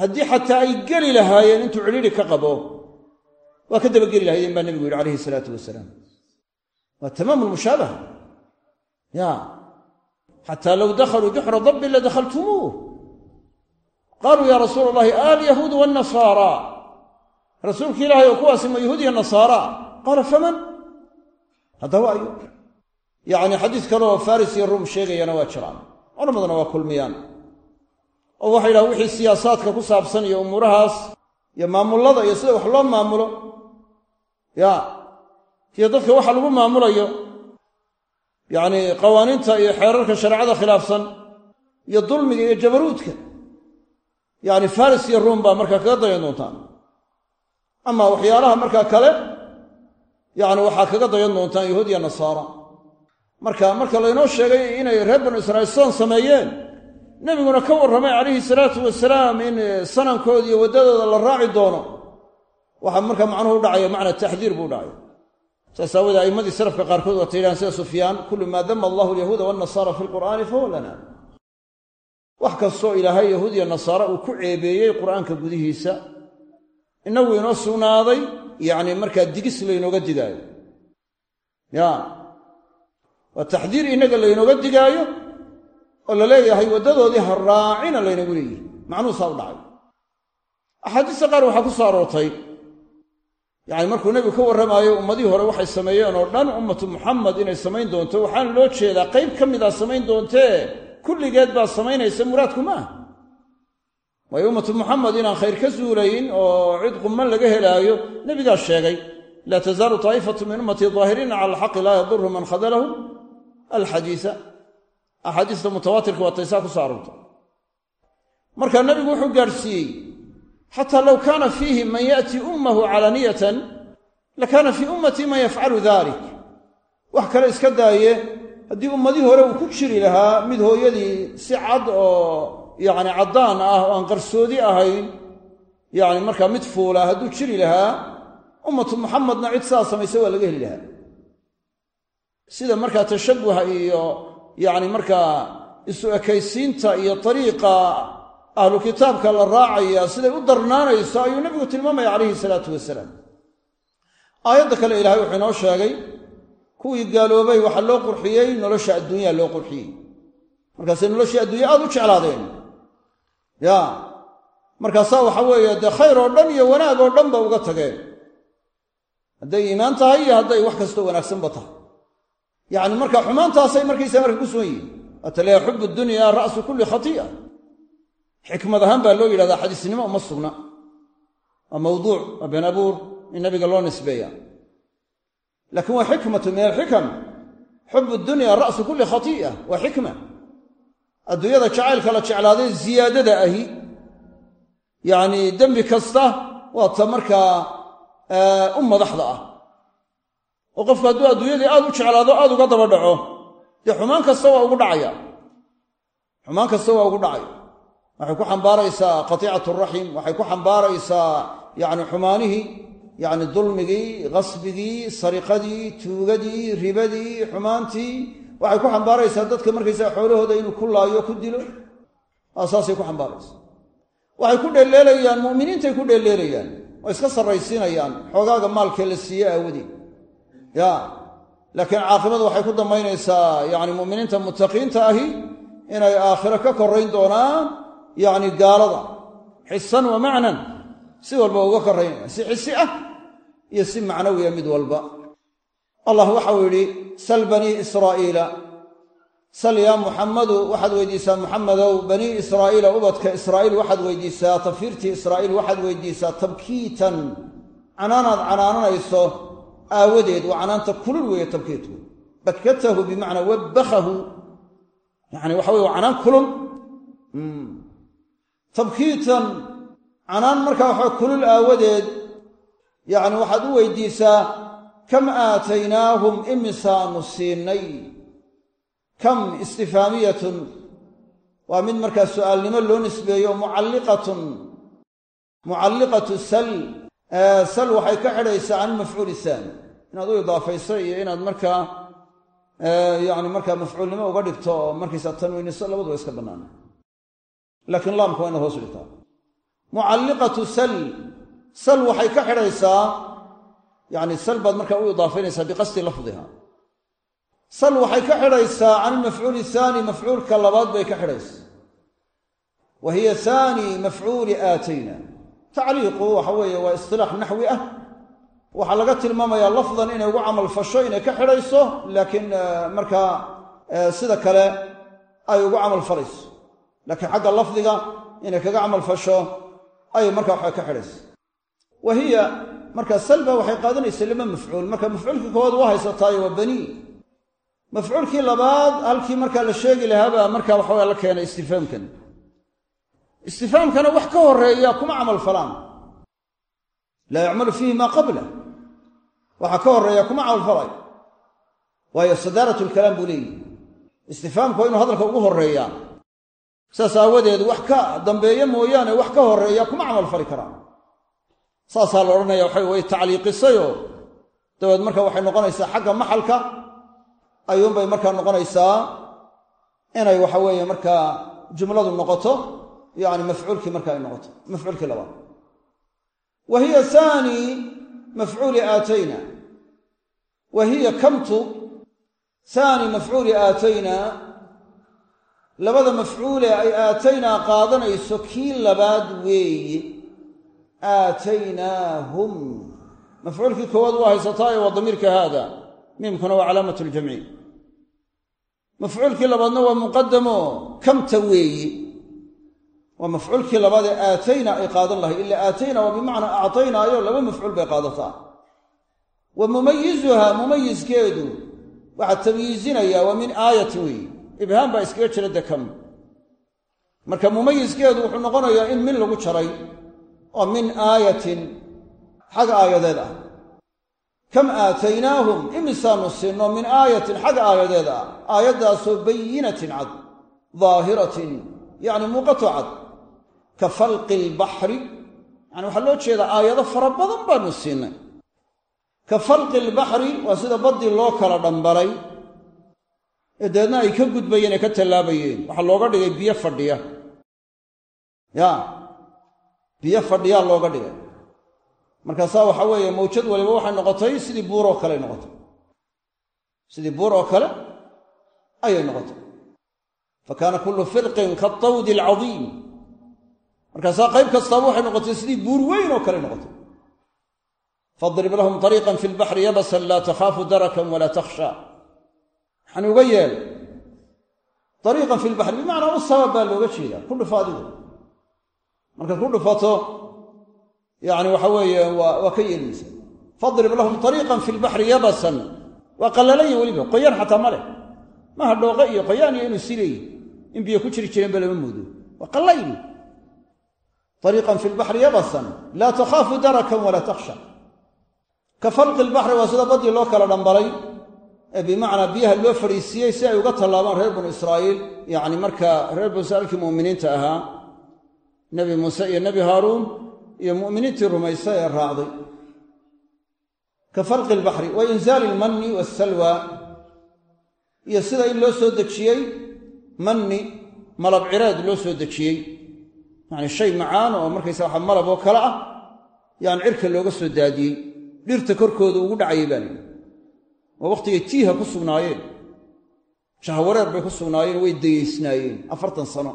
[SPEAKER 1] haddii xataa ay geli lahaayeen intuu cidhiidhi ka qabo waa ka dabageli lahaydeen baa nebigu yidhi calayhi salaatu wasalaam. Waa tamaamu lmushaabaha ya xataa low dakhaluu juxra dabbin la dakhaltumuuh. Qaaluu yaa rasuula allahi alyahuudu waannasaara rasuulka ilaahay oo kuwaasi ma yahuud iyo nasaara qaala faman? Haddaba ayo yacni xadiis kale oo faris iyo ruum sheegayana waa jiraan. Culamaduna waa kulmiyaan. Oo waxay yidhaha wixii siyaasaadka ku saabsan iyo umuurahaas iyo maamullada iyo sida wax loo maamulo ya iyo dadka waxa lagu maamulayo yacni qawaaniinta iyo xeerarka shareecada khilaafsan iyo dulmiga iyo jabaruudka. Yacni faris iyo ruum baa markaa kaga dayan doontaan ama waxyaalaha markaa kale yacni waxaa kaga dayan doontaan yahuud iyo nasaara. Marka marka laynoo sheegay inay reer banu israa'iil sidan sameeyeen nebiguna ka warramay calayhi salaatu wasalaam in sanankooda iyo waddadooda la raaci doono. Waxaa marka macnuhu dhacaya macna taxdiir buu dhacaya. Saas aawoodee a'immadii salafka qaarkood waata yidhahan sida sufyaan kullu maa dama allahu alyahuuda waannasaara fi lqur'aani fahuwa lana. Wax kastoo ilaahay yahuud iyo nasaara uu ku ceebeeyey qur'aanka gudihiisa innagu inoo sugnaaday yacni markaa digis laynooga digaayo. Ya. Waa taxdiir innaga laynooga digaayo oo la leeyahay waddadoodii ha raacina laynagu leeyihi macnuusaa u dhacay. Axaadiista qaar waxaa ku soo aroortay yacni markuu nebigu ka warramaayo ummadihii hore waxay sameeyeen oo dhan ummatu muxamed inay samayn doonto. Waxaana loo jeedaa qayb ka midaa samayn doontee kulligeed baa samaynaysa muraadku ma ah waayo ummatu muxamed inaan khayr ka suulayn oo cid qumman laga helaayo nebigaa sheegay laa tazaalu taa'ifatu min ummatii daahiriina cala alxaqi laa yaduru man khadalahum alxadiisa axaadiista mutawaatirka waa taysaa ku soo marka nebigu wuxuu gaadhsiiyey xataa low kaana fiihi man ya'tii ummahu calaniyatan lakaana fii ummatii man yafcalu dalik wax kale iska daaye haddii ummadii hore uu ku jiri lahaa mid hooyadii si cad oo yacni caddaan ah oo aan qarsoodi ahayn yacni markaa mid fuula hadduu jiri lahaa ummatu muxamedna cid sidaa samaysa waa laga heli lahaa. Sida markaa tashabuha iyo yacni markaa isu ekaysiinta iyo ariiqa ahlu kitaabka la raacaya siday u darnaanayso ayuu nebigu tilmaamaya calayhi salaatu wasalaam. Aayadda kale ilaahay wuxuu inoo sheegay kuwii gaaloobay waxaa loo qurxiyey nolosha adduunyaa loo qurxiyey. Markaasay noloshii adduunya aad u jeclaadeen ya. Markaasaa waxa weeye dee khayr oo dhan iyo wanaag oo dhan ba uga tageen hadday iimaan tahay iyo hadday wax kastoo wanaagsanba tahay. Yacni marka xumaantaasay markaysa marka ku sugan yihiin waata leeya xubu dunya ra'su kulli khati'a. Xikmad ahaan baa loo yidhahdaa xadiisnimo uma sugna. Waa mawduuc waa been abuur in nabiga loo nisbeeya. Laakiin waa xikmatu min alxikam. Xubu dunya ra'su kulli khati'a. Waa xikma adduunyada jacaylka la jeclaaday ziyaadada ahi. Yacni dembi kasta waa ta markaa u madaxda ah. Oo qofku hadduu adduunyadii aad u jeclaado aad uga daba dhaco dee xumaan kasta waa ugu dhacaya. Xumaan kasta waa ugu dhacaya. Waxay ku xambaaraysaa qatiicatu raxim waxay ku xambaaraysaa yacni xumaanihii yacni dulmigii qasbigii sariqadii tuugadii ribadii xumaantii waxay ku xambaaraysaa dadka markaysaa xoolahooda inuu ku laayo ku dilo. Saasay ku xambaaraysa. Waxay ku dheelleelayaan mu'miniintay ku dheelleelayaan oo iska sarraysiinayaan xoogaaga maalkee la siiye aawadeed ya laakiin caaqibadu waxay ku dambaynaysaa yacni mu'miniinta mutaqiinta ahi inay aakhiro ka korrayn doonaan yacni gaalada. Xisan wa macnan si walba uga korraynaya si xisi ah iyo si macnawiya mid walba allah waxau yidhi sal banii israa'iila. Sal yaa muxammadu waxaad weydiisaa muxamedow banii israa'iila ubadka israa'iil waxaad weydiisaa tafiirtii israa'iil waxaad weydiisaa tabkiitan. Canaanaad canaananayso aawadeed waa canaanta kulul weeye tabkiitku bakkatahu bimacnaa wabbakhahu. Yani waxa waa canaan kulul. Tabkiitan canaan markaa waxa kulul aawadeed. Yacni waxaad u weydiisaa kam aataynaahum imisaanu siinay kam istifaamiyatun waa mid markaa su'aalnimo loo nisbeeyo mucalliqatun mucalliqatu sal sal waxay ka xidhaysaa can mafcuul isaani inaad u idaafayso iyo inaad markaa yani markaa mafcuulnimo uga dhigto oo markaysaa tanwiiniso labaduba iska bannaana laakiin laamka waa inaad hoos dhigtaa mucalliqatu sal sal waxay ka xidhaysaa yani sal baad markaa u idaafaynaysaa biqasdi lafdiha. Sal waxay ka xidhaysaa can ilmafcuuli haani mafcuulka labaad bay ka xidhaysaa. Wa hiya haani mafcuuli aatayna. Tacliiqu waxa weeye waa istilaax naxwi ah. Waxaa laga tilmaamayaa lafdan inay ugu camal fasho inay ka xidhayso laakiin markaa sida kale ay ugu camal falayso. Laakiin xagga lafdiga inay kaga camal fasho ayay markaa waxay ka xidhaysa wa hiya markaa salba waxay qaadanaysa laba mafcuul. Marka mafcuulkii koowaad waa haysataayo waa banii mafcuulkii labaad halkii markaa la sheegi lahaabaa markaa waxawa la keenay istifaamkan istifaamkana wax ka horreeya kuma camal falaan. Laa yacmalu fiihi maa qabla. Waxa ka horreeya kuma camal falay. Waayo sadaarat lkalaam buu leeyihi istifaamku waa inuu hadalka ugu horeeyaa saas aawadeed wax ka dambeeye mooyaane wax ka horreeya kuma camal fali karaan saasaa la odhanaya waxa way tacliiqisayoo dabeed marka waxay noqonaysaa xagga maxalka ayuunbay markaa noqonaysaa inay waxa weeye markaa jumladu noqoto yani mafcuulkii marka ay noqoto mafcuulkii labaad. Wa hiya haani mafcuuli aatayna. Wa hiya kamtu haani mafcuuli aatayna. Labada mafcuule ay aataynaa qaadanayso kii labaad weeye aataynaahum mafcuulkii koowaad waa haysataayo waa damiirka haada miimkuna waa calaamat ljamci mafcuulkii labaadna waa muqadamo kamta weeye waa mafcuulkii labaadee aatayna ay qaadan lahay ila aatayna waa bimacnaa actaynaayo laba mafcuul bay qaadataa wa mumayizuha mumayiskeedu waxaa tamyiizinayaa waa min aayatin weeye ibhaam baa iskaga jira de kam marka mumayiskeedu wuxuu noqonayaa in min lagu jaray oo min aayatin xag aayadeed ah. Kam aataynaahum imisaanu siinno min aayatin xag aayadeed ah. Aayaddaasoo bayinatin cad daahiratin yacni muuqato cad. Ka falqi ilbaxri yani waxaa loo jeedaa aayado fara badan baanu siinay. Ka falqi ilbaxri waa sida baddii loo kala dhambalay ee dabeedna ay ka gudbayeen ee ka tallaabayeen. Waxaa looga dhigay biyo fadhiya. Ya biyo fadhiyaa looga dhigay. Markaasaa waxa weeye mawjad waliba waxay noqotay sidii buur oo kale noqotay. Sidii buur oo kale ayay noqotay. Fa kaana kullu firqin kaatawdi alcadiim. Markaasaa qayb kastaaba waxay noqotay sidii buur weyn oo kale noqotay. Fadrib lahum ariiqan fi lbaxri yabasan laa takhaafu darakan walaa takhsha. Waxaan uga yeel ariiqan fi lbaxri bimacnaa u sabab baa looga jeedaa ku dhufo adigu markaad ku dhufato yani waxa weeye waa ka yeelmaysa fadrib lahum ariiqan fi lbaxri yabasan. Waa qalalanya weliba qoyaan xataa ma leh. Maha dhooqe iyo qoyaan iyo inuu sileeyi in biyo ku jiri jireenba lama moodo. Waa qallayl ariiqan fi lbaxri yabasan. Laa takhaafu darakan walaa takhsha. Ka falqi lbaxri waa sida baddii loo kala dhambalay. Ee bimacnaa biyaha loo fadhiisiiyey si ay uga tallaabaan reer banu israa'iil. Yacni markaa reer banu israiilkii mu'miniinta ahaa nebi muuse iyo nebi haaruun iyo mu'miniintii rumaysa ee raacday. Ka falqi lbaxri wa inzaali ilmanni waasalwa iyo sida in loo soo dejiyey manni malab cireed loo soo dejiyey. Yacni shay macaan oo markaysa waxa malab oo kale ah yaan cirka looga soo daadiyey. Dhirta korkooda ugu dhacayay baa layidhi waa wakhtigay tiiha ku sugnaayeen. Shahwareer bay ku sugnaayeen way dayeysnaayeen afartan sano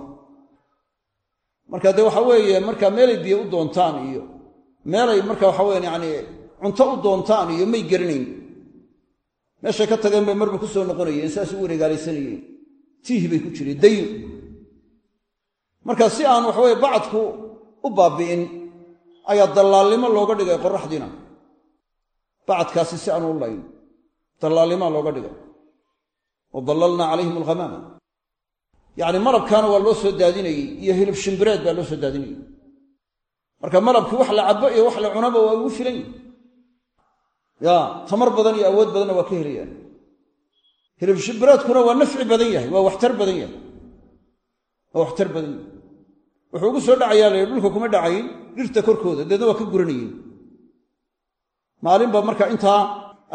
[SPEAKER 1] marka dee waxa weeye markaa meelay biyo u doontaan iyo meelay marka waxa weyan yacni cunto u doontaan iyo may garanayn meeshay ka tageen bay marba ku soo noqonayeen saas u wareegaalaysanayeen. Tiih bay ku jireen dayo marka si aan waxaweye bacadku u baabi'in ayaa dallaalnimo looga dhigay qoraxdiina bacadkaasi si aan u layn dallaalnimaa looga dhigay. Wa dallalnaa calayhim alghamaama yacni malabkaana waa loo soo daadinayey iyo hilib shimbireed baa loo soo daadinayey. Marka malabkii wax la cabo iyo wax la cunaba waa ugu filan yihi ya tamar badan iyo awood badanna waa ka helayaan. Hilib shimbireedkuna waa nafci badan yahay waa waxtar badan yahay. Waa waxtar badan yahay. Wuxuu ugu soo dhacayaa la dhulka kuma dhacayin dhirta korkooda deedna waa ka guranayeen. Maalinba marka intaa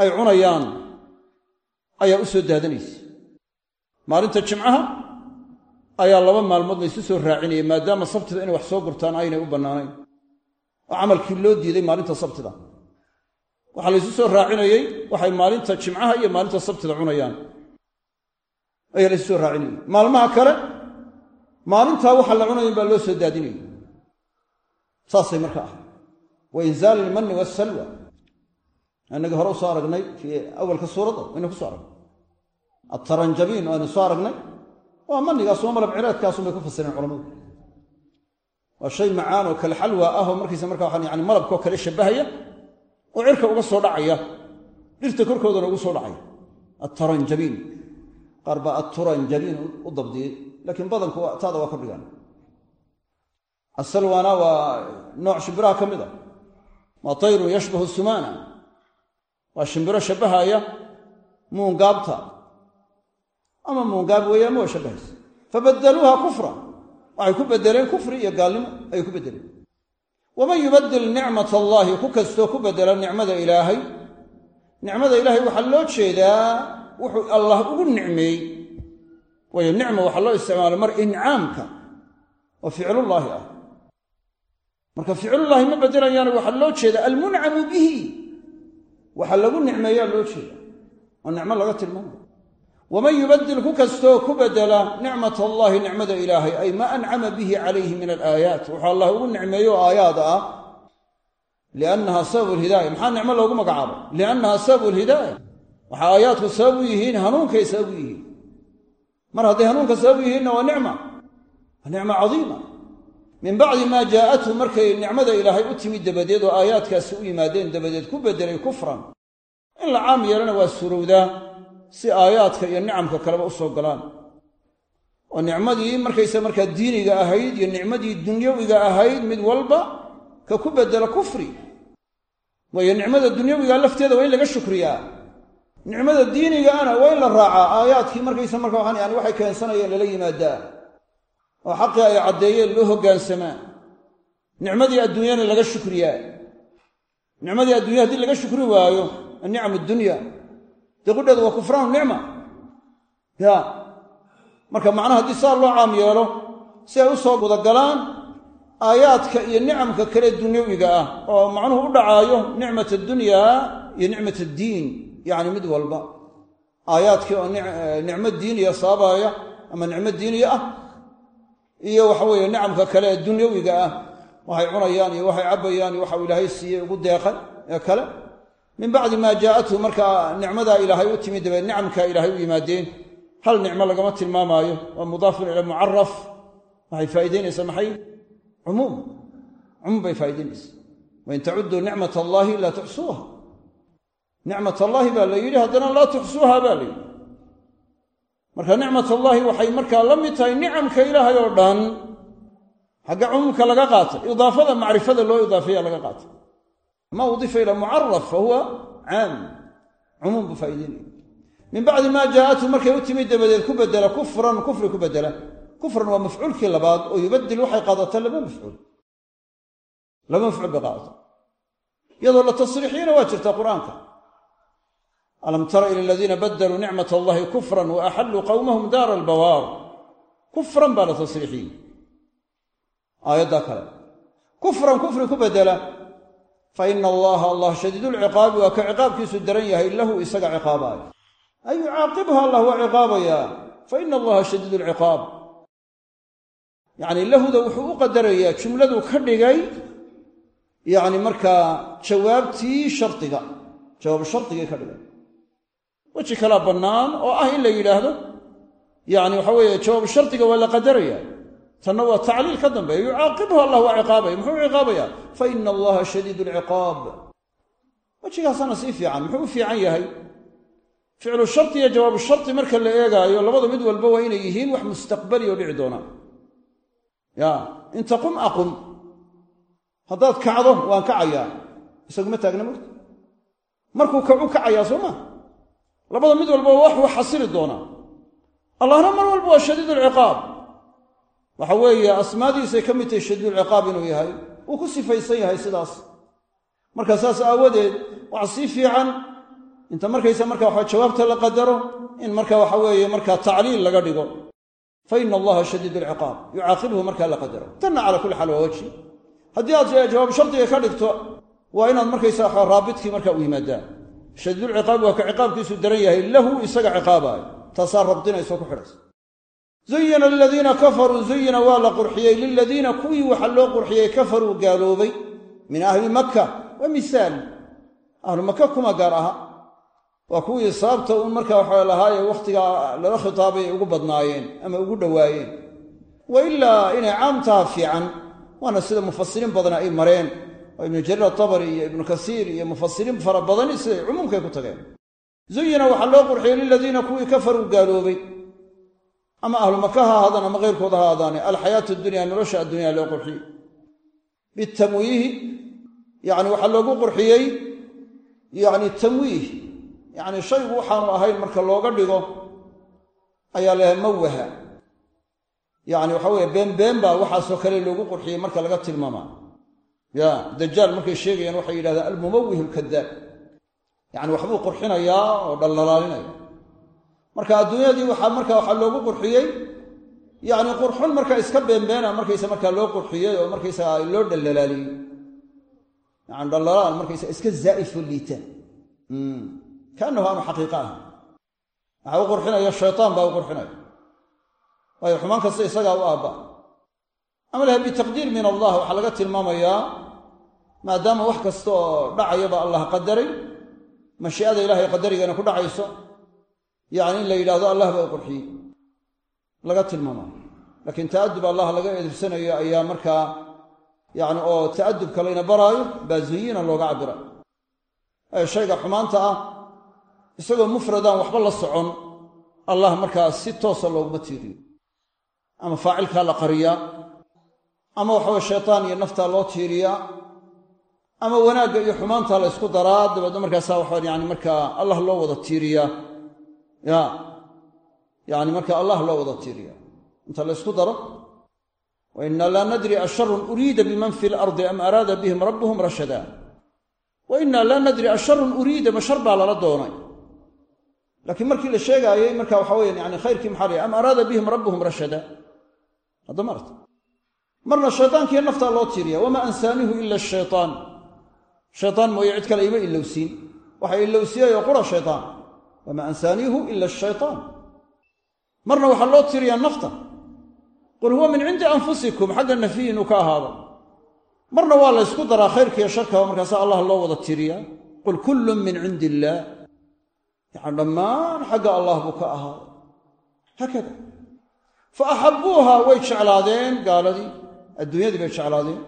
[SPEAKER 1] ay cunayaan ayaa u soo daadanaysa maalinta jimcaha ayaa laba maalmood laysu soo raacinayay maadaama sabtida inay wax soo gurtaan aynay u bannaanayn. Oo camalkii loo diiday maalinta sabtida. Waxaa laysu soo raacinayey waxay maalinta jimcaha iyo maalinta sabtida cunayaan. Ayaa laysu soo raacinayey maalmaha kale maalintaa waxa la cunayin baa loo soo daadinayay. Saasay marka ah wa inzaali ilmanni waasalwa inagii hore u soo aragnay fii awalka suuradda wayna ku soo aragnay. Ataranjabiin aynu soo aragnay waa manigaas waa malab cireedkaasun bay ku fasireen culamadu. Waa shay macaan oo kale xalwa ah oo markiisa marka waxaan yani malabkoo kale shabbahaya oo cirka uga soo dhacaya dhirta korkoodana ugu soo dhacaya. Ataranjabiin qaar baa aturanjabiin u dabdiyey laakiin badanku taada waa kordhigaan asalwana waa nooc shimbiraha ka mid a. Waa tayrun yashbahu sumaana. Waa shimbiro shabbahaya muungaabta ama muungaab weeyaanma waa shabbahaysa fabadaluuha kufra. Waxay ku bedeleen kufri iyo gaalnimo ayay ku bedeleen waman yubadil nicmat allaahi ku kastoo ku bedela nicmada ilaahay. Nicmada ilaahay waxaa loo jeedaa wuxuu allah ugu nicmeeyey. Waayo nicma waxaa loo isticmaala mar incaamka oo ficlullaahi ah. Marka ficlullaahi ma bedelayaane waxaa loo jeedaa almuncamu bihi. Waxa lagu nicmeeyaa loo jeeda oo nicmo laga tilmaamayo waman yubadil ku kastoo ku bedela nicmat allaahi nicmada ilaahay ay maa ancama bihi calayhi min alaayaat wuxuu allah ugu nicmeeyo oo aayaad ah liannaha sababu lhidaaya maxaa nicmo loogu magacaabay liannaha sababu lhidaaya waxaa aayaadku sabab u yihiin hanuunkay sabab u yihiin mar hadday hanuunka sabab u yihiinna waa nicma waa nicma cadiima min bacdi maa jaa'athu markay nicmada ilaahay u timid dabadeed oo aayaadkaasi u yimaadeen dabadeed ku bedelay kufran in la caam yeelana waa surowdaa si aayaadka iyo nicamka kaleba u soo galaan. Oo nicmadii markaysa markaa diiniga ahayd iyo nicmadii dunyawiga ahayd mid walba ka ku bedela kufri. Waayo nicmada dunyawiga lafteeda waa in laga shukriyaa. Nicmada diinigaana waa in la raacaa aayaadkii markaysa marka waxaan yani waxay keensanayeen lala yimaadaa. Oo xaqii ay caddeeyeen loo hoggaansamaa nicmadii adduunyana laga shukriyaa. Nicmadii adduunya haddii laga shukri waayo annicam addunya dee waa kufraanu nicma. Ya marka macnaha haddii saa loo caam yeelo si ay u soo gudagalaan aayaadka iyo nicamka kale dunyawiga ah oo macnuhu u dhacaayo nicmat addunyaa iyo nicmat addiin yacni mid walba. Aayaadkii oo nicmo diiniya sababaaya ama nicmo diiniya ah iyo waxa weeye nicamka kale ee dunyawiga ah waxay cunayaan iyo waxay cabbayaan iyo waxau ilaahay siiyey ugu deeqay ee kale min bacdi maa jaa'athu markaa nicmadaa ilaahay u timid dabeed nicamkaa ilaahay u yimaadeen. Hal nicmo lagama tilmaamaayo waa mudaafun ila mucaraf waxay faa'idaynaysaa maxay? Cumuum. Cumuum bay faa'idaynaysaa wain tacudduu nicmat allaahi laa tuxsuuha. Nicmat allaahi baa la yidhi haddana laa tuxsuuha baa la yidhi. Marka nicmat allaahi waxay markaa la mid tahay nicamka ilaahay oo dhan xagga cumuumka laga qaatay idaafada macrifada loo idaafeeya laga qaatay ma udifa ila mucaraf fa huwa caam cumuum buu faa'idaynaya min bacdi maa jaa'athu markay u timid dabadeed ku bedela kufran kufri ku bedela kufran waa mafcuulkii labaad oo yubadil waxay qaadataa laba mafcuul. Laba mafcuul bay qaadataa. Iyadoo la tasriixiyana waa jirtaa qur'aanka. Alam tara ila aladiina badaluu nicmat allahi kufran wa axalluu qowmahum daara albawaar. Kufran baa la tasriixiyey aayaddaa kale. Kufran kufri ku bedela fa ina allaha allah shadiidulciqaabi waa ka ciqaabkiisu daran yahay lahu isaga ciqaabaaya ay yucaaqibha allah waa ciqaabayaa. Fa ina allaha shadiid lciqaab yacni lahuda wuxuu u qadarayaa jumladu ka dhigay yacni markaa jawaabtii shardiga jawaab shardigay ka dhigay. Weji kalaa bannaan oo ah in la yidhaahdo. Yacni waxa weeye jawaab shardiga waa la qadaraya tanna waa tacliil ka dambeeya yucaaqibhu allah waa ciqaabaya muxuu ciqaabayaa? Fa ina allaha shadiid lciqaab wejigaasana sii fiican muxuu u fiican yahay. Ficlu shardi iyo jawaabu shardi marka la eegaayo labada mid walba waa inay yihiin wax mustaqbali oo dhici doonaa ya in taqum aqum. Haddaad kacdo waan kacayaa. Isaguma taagna mogta markuu kacu kacayaa soo maa labada mid walba wax wax xasili doonaa allahna mar walba waa shadiid ulciqaab waxa weeye asmaadiisay ka mid tahay shadiidulciqaab inuu yahay. Wuu ku sifaysan yahay sidaas. Marka saas aawadeed waxa sii fiican inta markaysa marka waxa jawaabta la qadaro in marka waxa weeye marka tacliil laga dhigo. Fa ina allaha shadiid alciqaab yucaaqibhu markaa la qadaro. Tanna cala kulli xaal waa wejhi haddii aad jawaab shardiga ka dhigto waa inaad markaysa waxa raabidkii marka u yimaadaan. Shadiidulciqaabi waa ka ciqaabkiisu daran yahay lahu isaga ciqaabaayo. Taasaa rabdinayso ku xidhaysa zuyina liladiina kafaruu zuyina waa la qurxiyey liladiina kuwii waxaa loo qurxiyey kafaruu gaaloobay min ahli makka waa misaal ahlu maka kuma gaar aha waa kuwii sababta uun markaa waxa lahaaye wakhtigaa lala khitaabay ay ugu badnaayeen ama ugu dhowaayeen wa ilaa inay caamtaha fiican waana sida mufasiriin badan ay mareen oo ibnu jariir atabari iyo ibnu kasiir iyo mufasiriin fara badani siday cumuumkay ku tageen zuyina waxaa loo qurxiyey liladiina kuwii kafaruu gaaloobay ama ahlu maka ha ama keyrkooda ha ahaadaane alxayaatu dunya nolosha addunya loo qurxiyey. Bitamwiihi yani waxaa loogu qurxiyey yani tamwiih yacni shaygu waxaanu ahayn marka looga dhigo ayaa layahay mawaha. Yacni waxa weye beenbeen baa waxaasoo kale loogu qurxiyey marka laga tilmaamaa. Ya dajaal markay sheegayaan waxay yidhahdaan almumawih alkadaab yacni waxbuu qurxinayaa oo dhallalaalinaya marka adduunyadii waxaa marka waxaa loogu qurxiyey yacni qurxun marka iska beenbeena markaysa markaa loo qurxiyey oo markaysaga loo dhallalaaliyey yani dhallalaal markaysa iska zaa'ifo liitaan kaannahu aanu xaqiiqo ahayn. Waxaa u qurxinaya shaytaan baa u qurxinaya. Waayo xumaan kasta isagaa u aabba. Ama laha bitaqdiir min allah waxaa laga tilmaamayaa maadaama wax kasta oo dhacayaba allah qadaray mashii'ada ilahay qadarigana ku dhacayso yacni in la yidhahdo allah baa u qurxiyey. Laga tilmaamayo laakiin ta'adub allah laga eedirsanayo ayaa markaa yacni oo ta'adubka layna baraayo baa zuyina looga cabira. Ee shayga xumaanta ah isagoo mufradaan waxba la socon allah markaa si toosa looguma tiiriyo. Ama faacilkaa la qariyaa ama waxaweye shaytaan iyo naftaa loo tiiriyaa ama wanaagga iyo xumaantaa la ysku daraa dabeedna markaasaa waxaa yani markaa allah loo wada tiiriyaa ya. Yani marka allah loo wada tiiriya inta la ysku daro wa inna laa nadri asharun uriida biman fi lardi am araada bihim rabbuhum rashada. Wa inna laa nadri asharun uriida ma shar baa lala doonay. Laakiin markii la sheegaayey marka waxa weya yani khayrkii maxaa lay am araada bihim rabbuhum rashada. Hadda maarta marna shaytaankiiyo naftaa loo tiiriya wamaa ansaanihu ila ashaytaan shaytaan mooye cid kale ima ilowsiin. Waxa ilowsiiyayoo qura shaytaan wamaa ansaaniihu ila ashaytaan marna waxaa loo tiiriyaa nafta. Qul huwa min cindi anfusikum xagga nafyihiinu ka ahaada marna waa la ysku daraa khayrkiiyo sharkaba markaasaa allah loo wada tiriyaa. Qul kullun min cindi illaah yacani dhammaan xagga allah buu ka ahaaday haakada fa axabbuuha way jeclaadeen gaaladii. Adduunyadii bay jeclaadeen.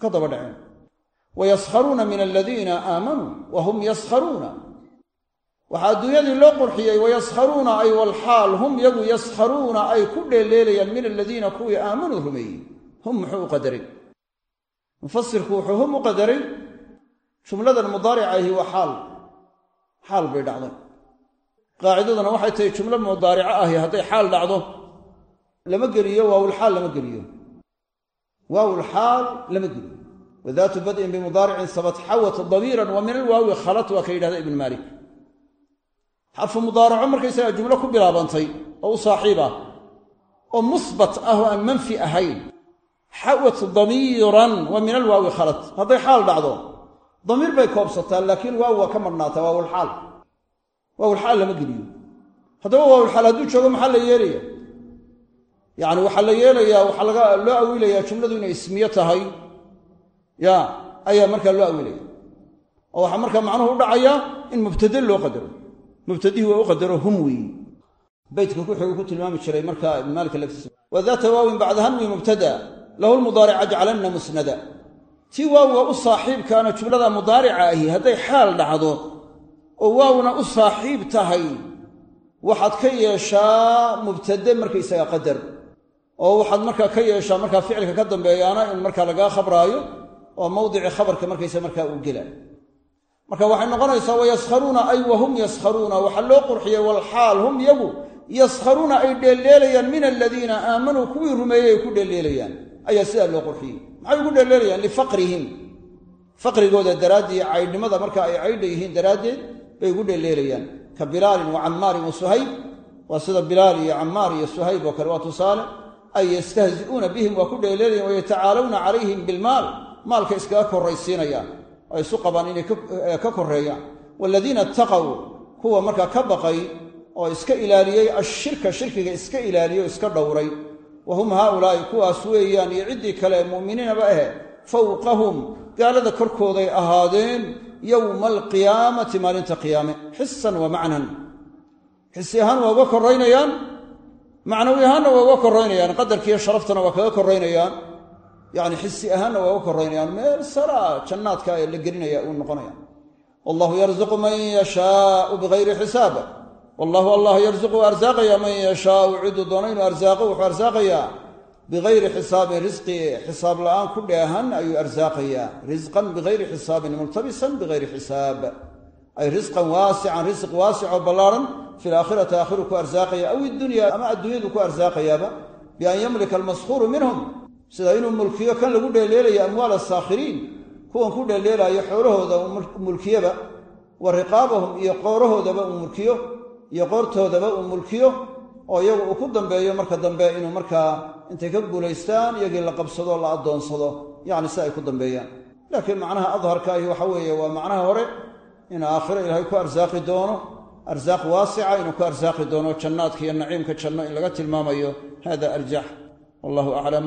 [SPEAKER 1] Ka daba dhaceen. Wa yaskharuuna min aladiina aamanuu wa hum yaskharuuna waxaa adduunyadii loo qurxiyey wayaskharuuna ay walxaal hum yagu yaskharuuna ay ku dheeleelayaan min aladiina kuwii aamanuu rumeeyey. Hum muxuu u qadaray mufasirku wuxuu hum u qadaray jumladan mudaaricahi waa xaal. Xaal bay dhacday. Qaacidaduna waxay tahay jumlo mudaarico ahi hadday xaal dhacdo lama geliyo waawulxaal lama geliyo. Waawulxaal lama geliyo. Wadaatu bad'in bimudaaricin sabat xawat damiiran wa min alwaawi khalat waa ka yidhahda ibn maalik xarfu mudaaraco markaysagaa jumlo ku bilaabantay oo u saaxiib ah oo musbat ah oo aan manfi ahayn. Xawat damiiran wa min alwaawi khalat hadday xaal dhacdo damiir bay koobsataa laakiin waaw waa ka marhnaataa waawulxaal waawulxaal lama geliyo. Haddaba waawulxaal hadduu joogo maxaa la yeelaya yacni waxaa la yeelayaa waxaa loo awilayaa jumladu inay ismiyo tahay. Ya ayaa markaa loo awilaya oo waxaa markaa macnuhu u dhacayaa in mubtade loo qadaro mubtadihii waa u qadaro hum weeyi. Beytka kuxigu ku tilmaami jiray markaa ibn maalik lagtiisa wa daata waawin bacda hanwi mubtada. Lahu lmudaaric ajcalanna musnada. Tii waawiga u saaxiibkaana jumlada mudaarica ahi hadday xaal dhacdo oo waawna u saaxiib tahay waxaad ka yeeshaa mubtade markaysaga qadar. Oo waxaad markaa ka yeeshaa markaa ficilka ka dambeeyaana in markaa lagaa khabraayo oo mawdici khabarka markaysa markaa uu gela marka waxay noqonaysaa wayaskharuuna ay wahum yaskharuuna. Waxaa loo qurxiyey walxaal hum yagu. Yaskharuuna ay dheelleelayaan min aladiina aamanuu kuwii rumeeyey ay ku dheelleelayaan. Ayaa sidaa loo qurxiyey. Maxay ugu dheelleelayaan? Lifaqrihim faqrigooda daraaddii caydhnimada marka ay caydha yihiin daraaddeed bay ugu dheelleelayaan. Ka bilaalin wa cammaarin wa suhayb. Waa sida bilaal iyo cammaar iyo suhayb oo kale waa tusaale. Ay yastahzi'uuna bihim waa ku dheelleelayaan wayatacaalawna calayhim bilmaal maalka iskaga korraysiinayaan ay isu qabaan inay ka korreeyaan. Waaladiina ittaqow kuwa markaa ka baqay oo iska ilaaliyey ashirka shirkiga iska ilaaliyey oo iska dhowray. Wa hum haaulaa'i kuwaas weeyaan iyo ciddii kale mu'miniinaba ahe fawqahum gaalada korkooday ahaadeen yowma alqiyaamati maalinta qiyaame. Xisan wa macnan. Xisi ahaan waa uga korraynayaan macnawi ahaanna waa uga korraynayaan qadarkiiyo sharaftana waa kaga korraynayaan yacni xisi ahaanna waa uga korraynayaan meel saraa jannaadka ee la gelinaya uu noqonaya wallahu yarzuqu man yashaau bigayri xisaab. Wallahu allah yarzuqu arsaaqaya man yashaau ciduu doono inuu wuxuu arsaaqayaa bigayri xisaabin risqi xisaab la'aan ku dheehan ayuu arsaaqayaa risqan bigayri xisaabin multabisan bigayri xisaab. Ay risqan waasican risq waasicoo ballaaran fi laakhirati aakhiru ku arsaaqaya aw iddunya ama adduunyadu ku arsaaqayaaba bian yamlika almaskhuuru minhum sida inuu mulkiyo kan lagu dheelleelayo amwaal asaakhiriin kuwan ku dheelleelaayo xoolahooda mulkiyaba wa riqaabahum iyo qoorahoodaba uu mulkiyo iyo qoortoodaba uu mulkiyo oo iyagu uu ku dambeeyo marka dambe inuu markaa intay ka guulaystaan iyagii la qabsado la addoonsado yacni si ay ku dambeeyaan. Laakiin macnaha adharka ahi waxa weeye waa macnaha hore in aakhiro ilaahay ku arsaaqi doono arsaaq waasica inuu ku arsaaqi doono jannaadka iyo naciimka janno in laga tilmaamayo hada arjax wallahu aclam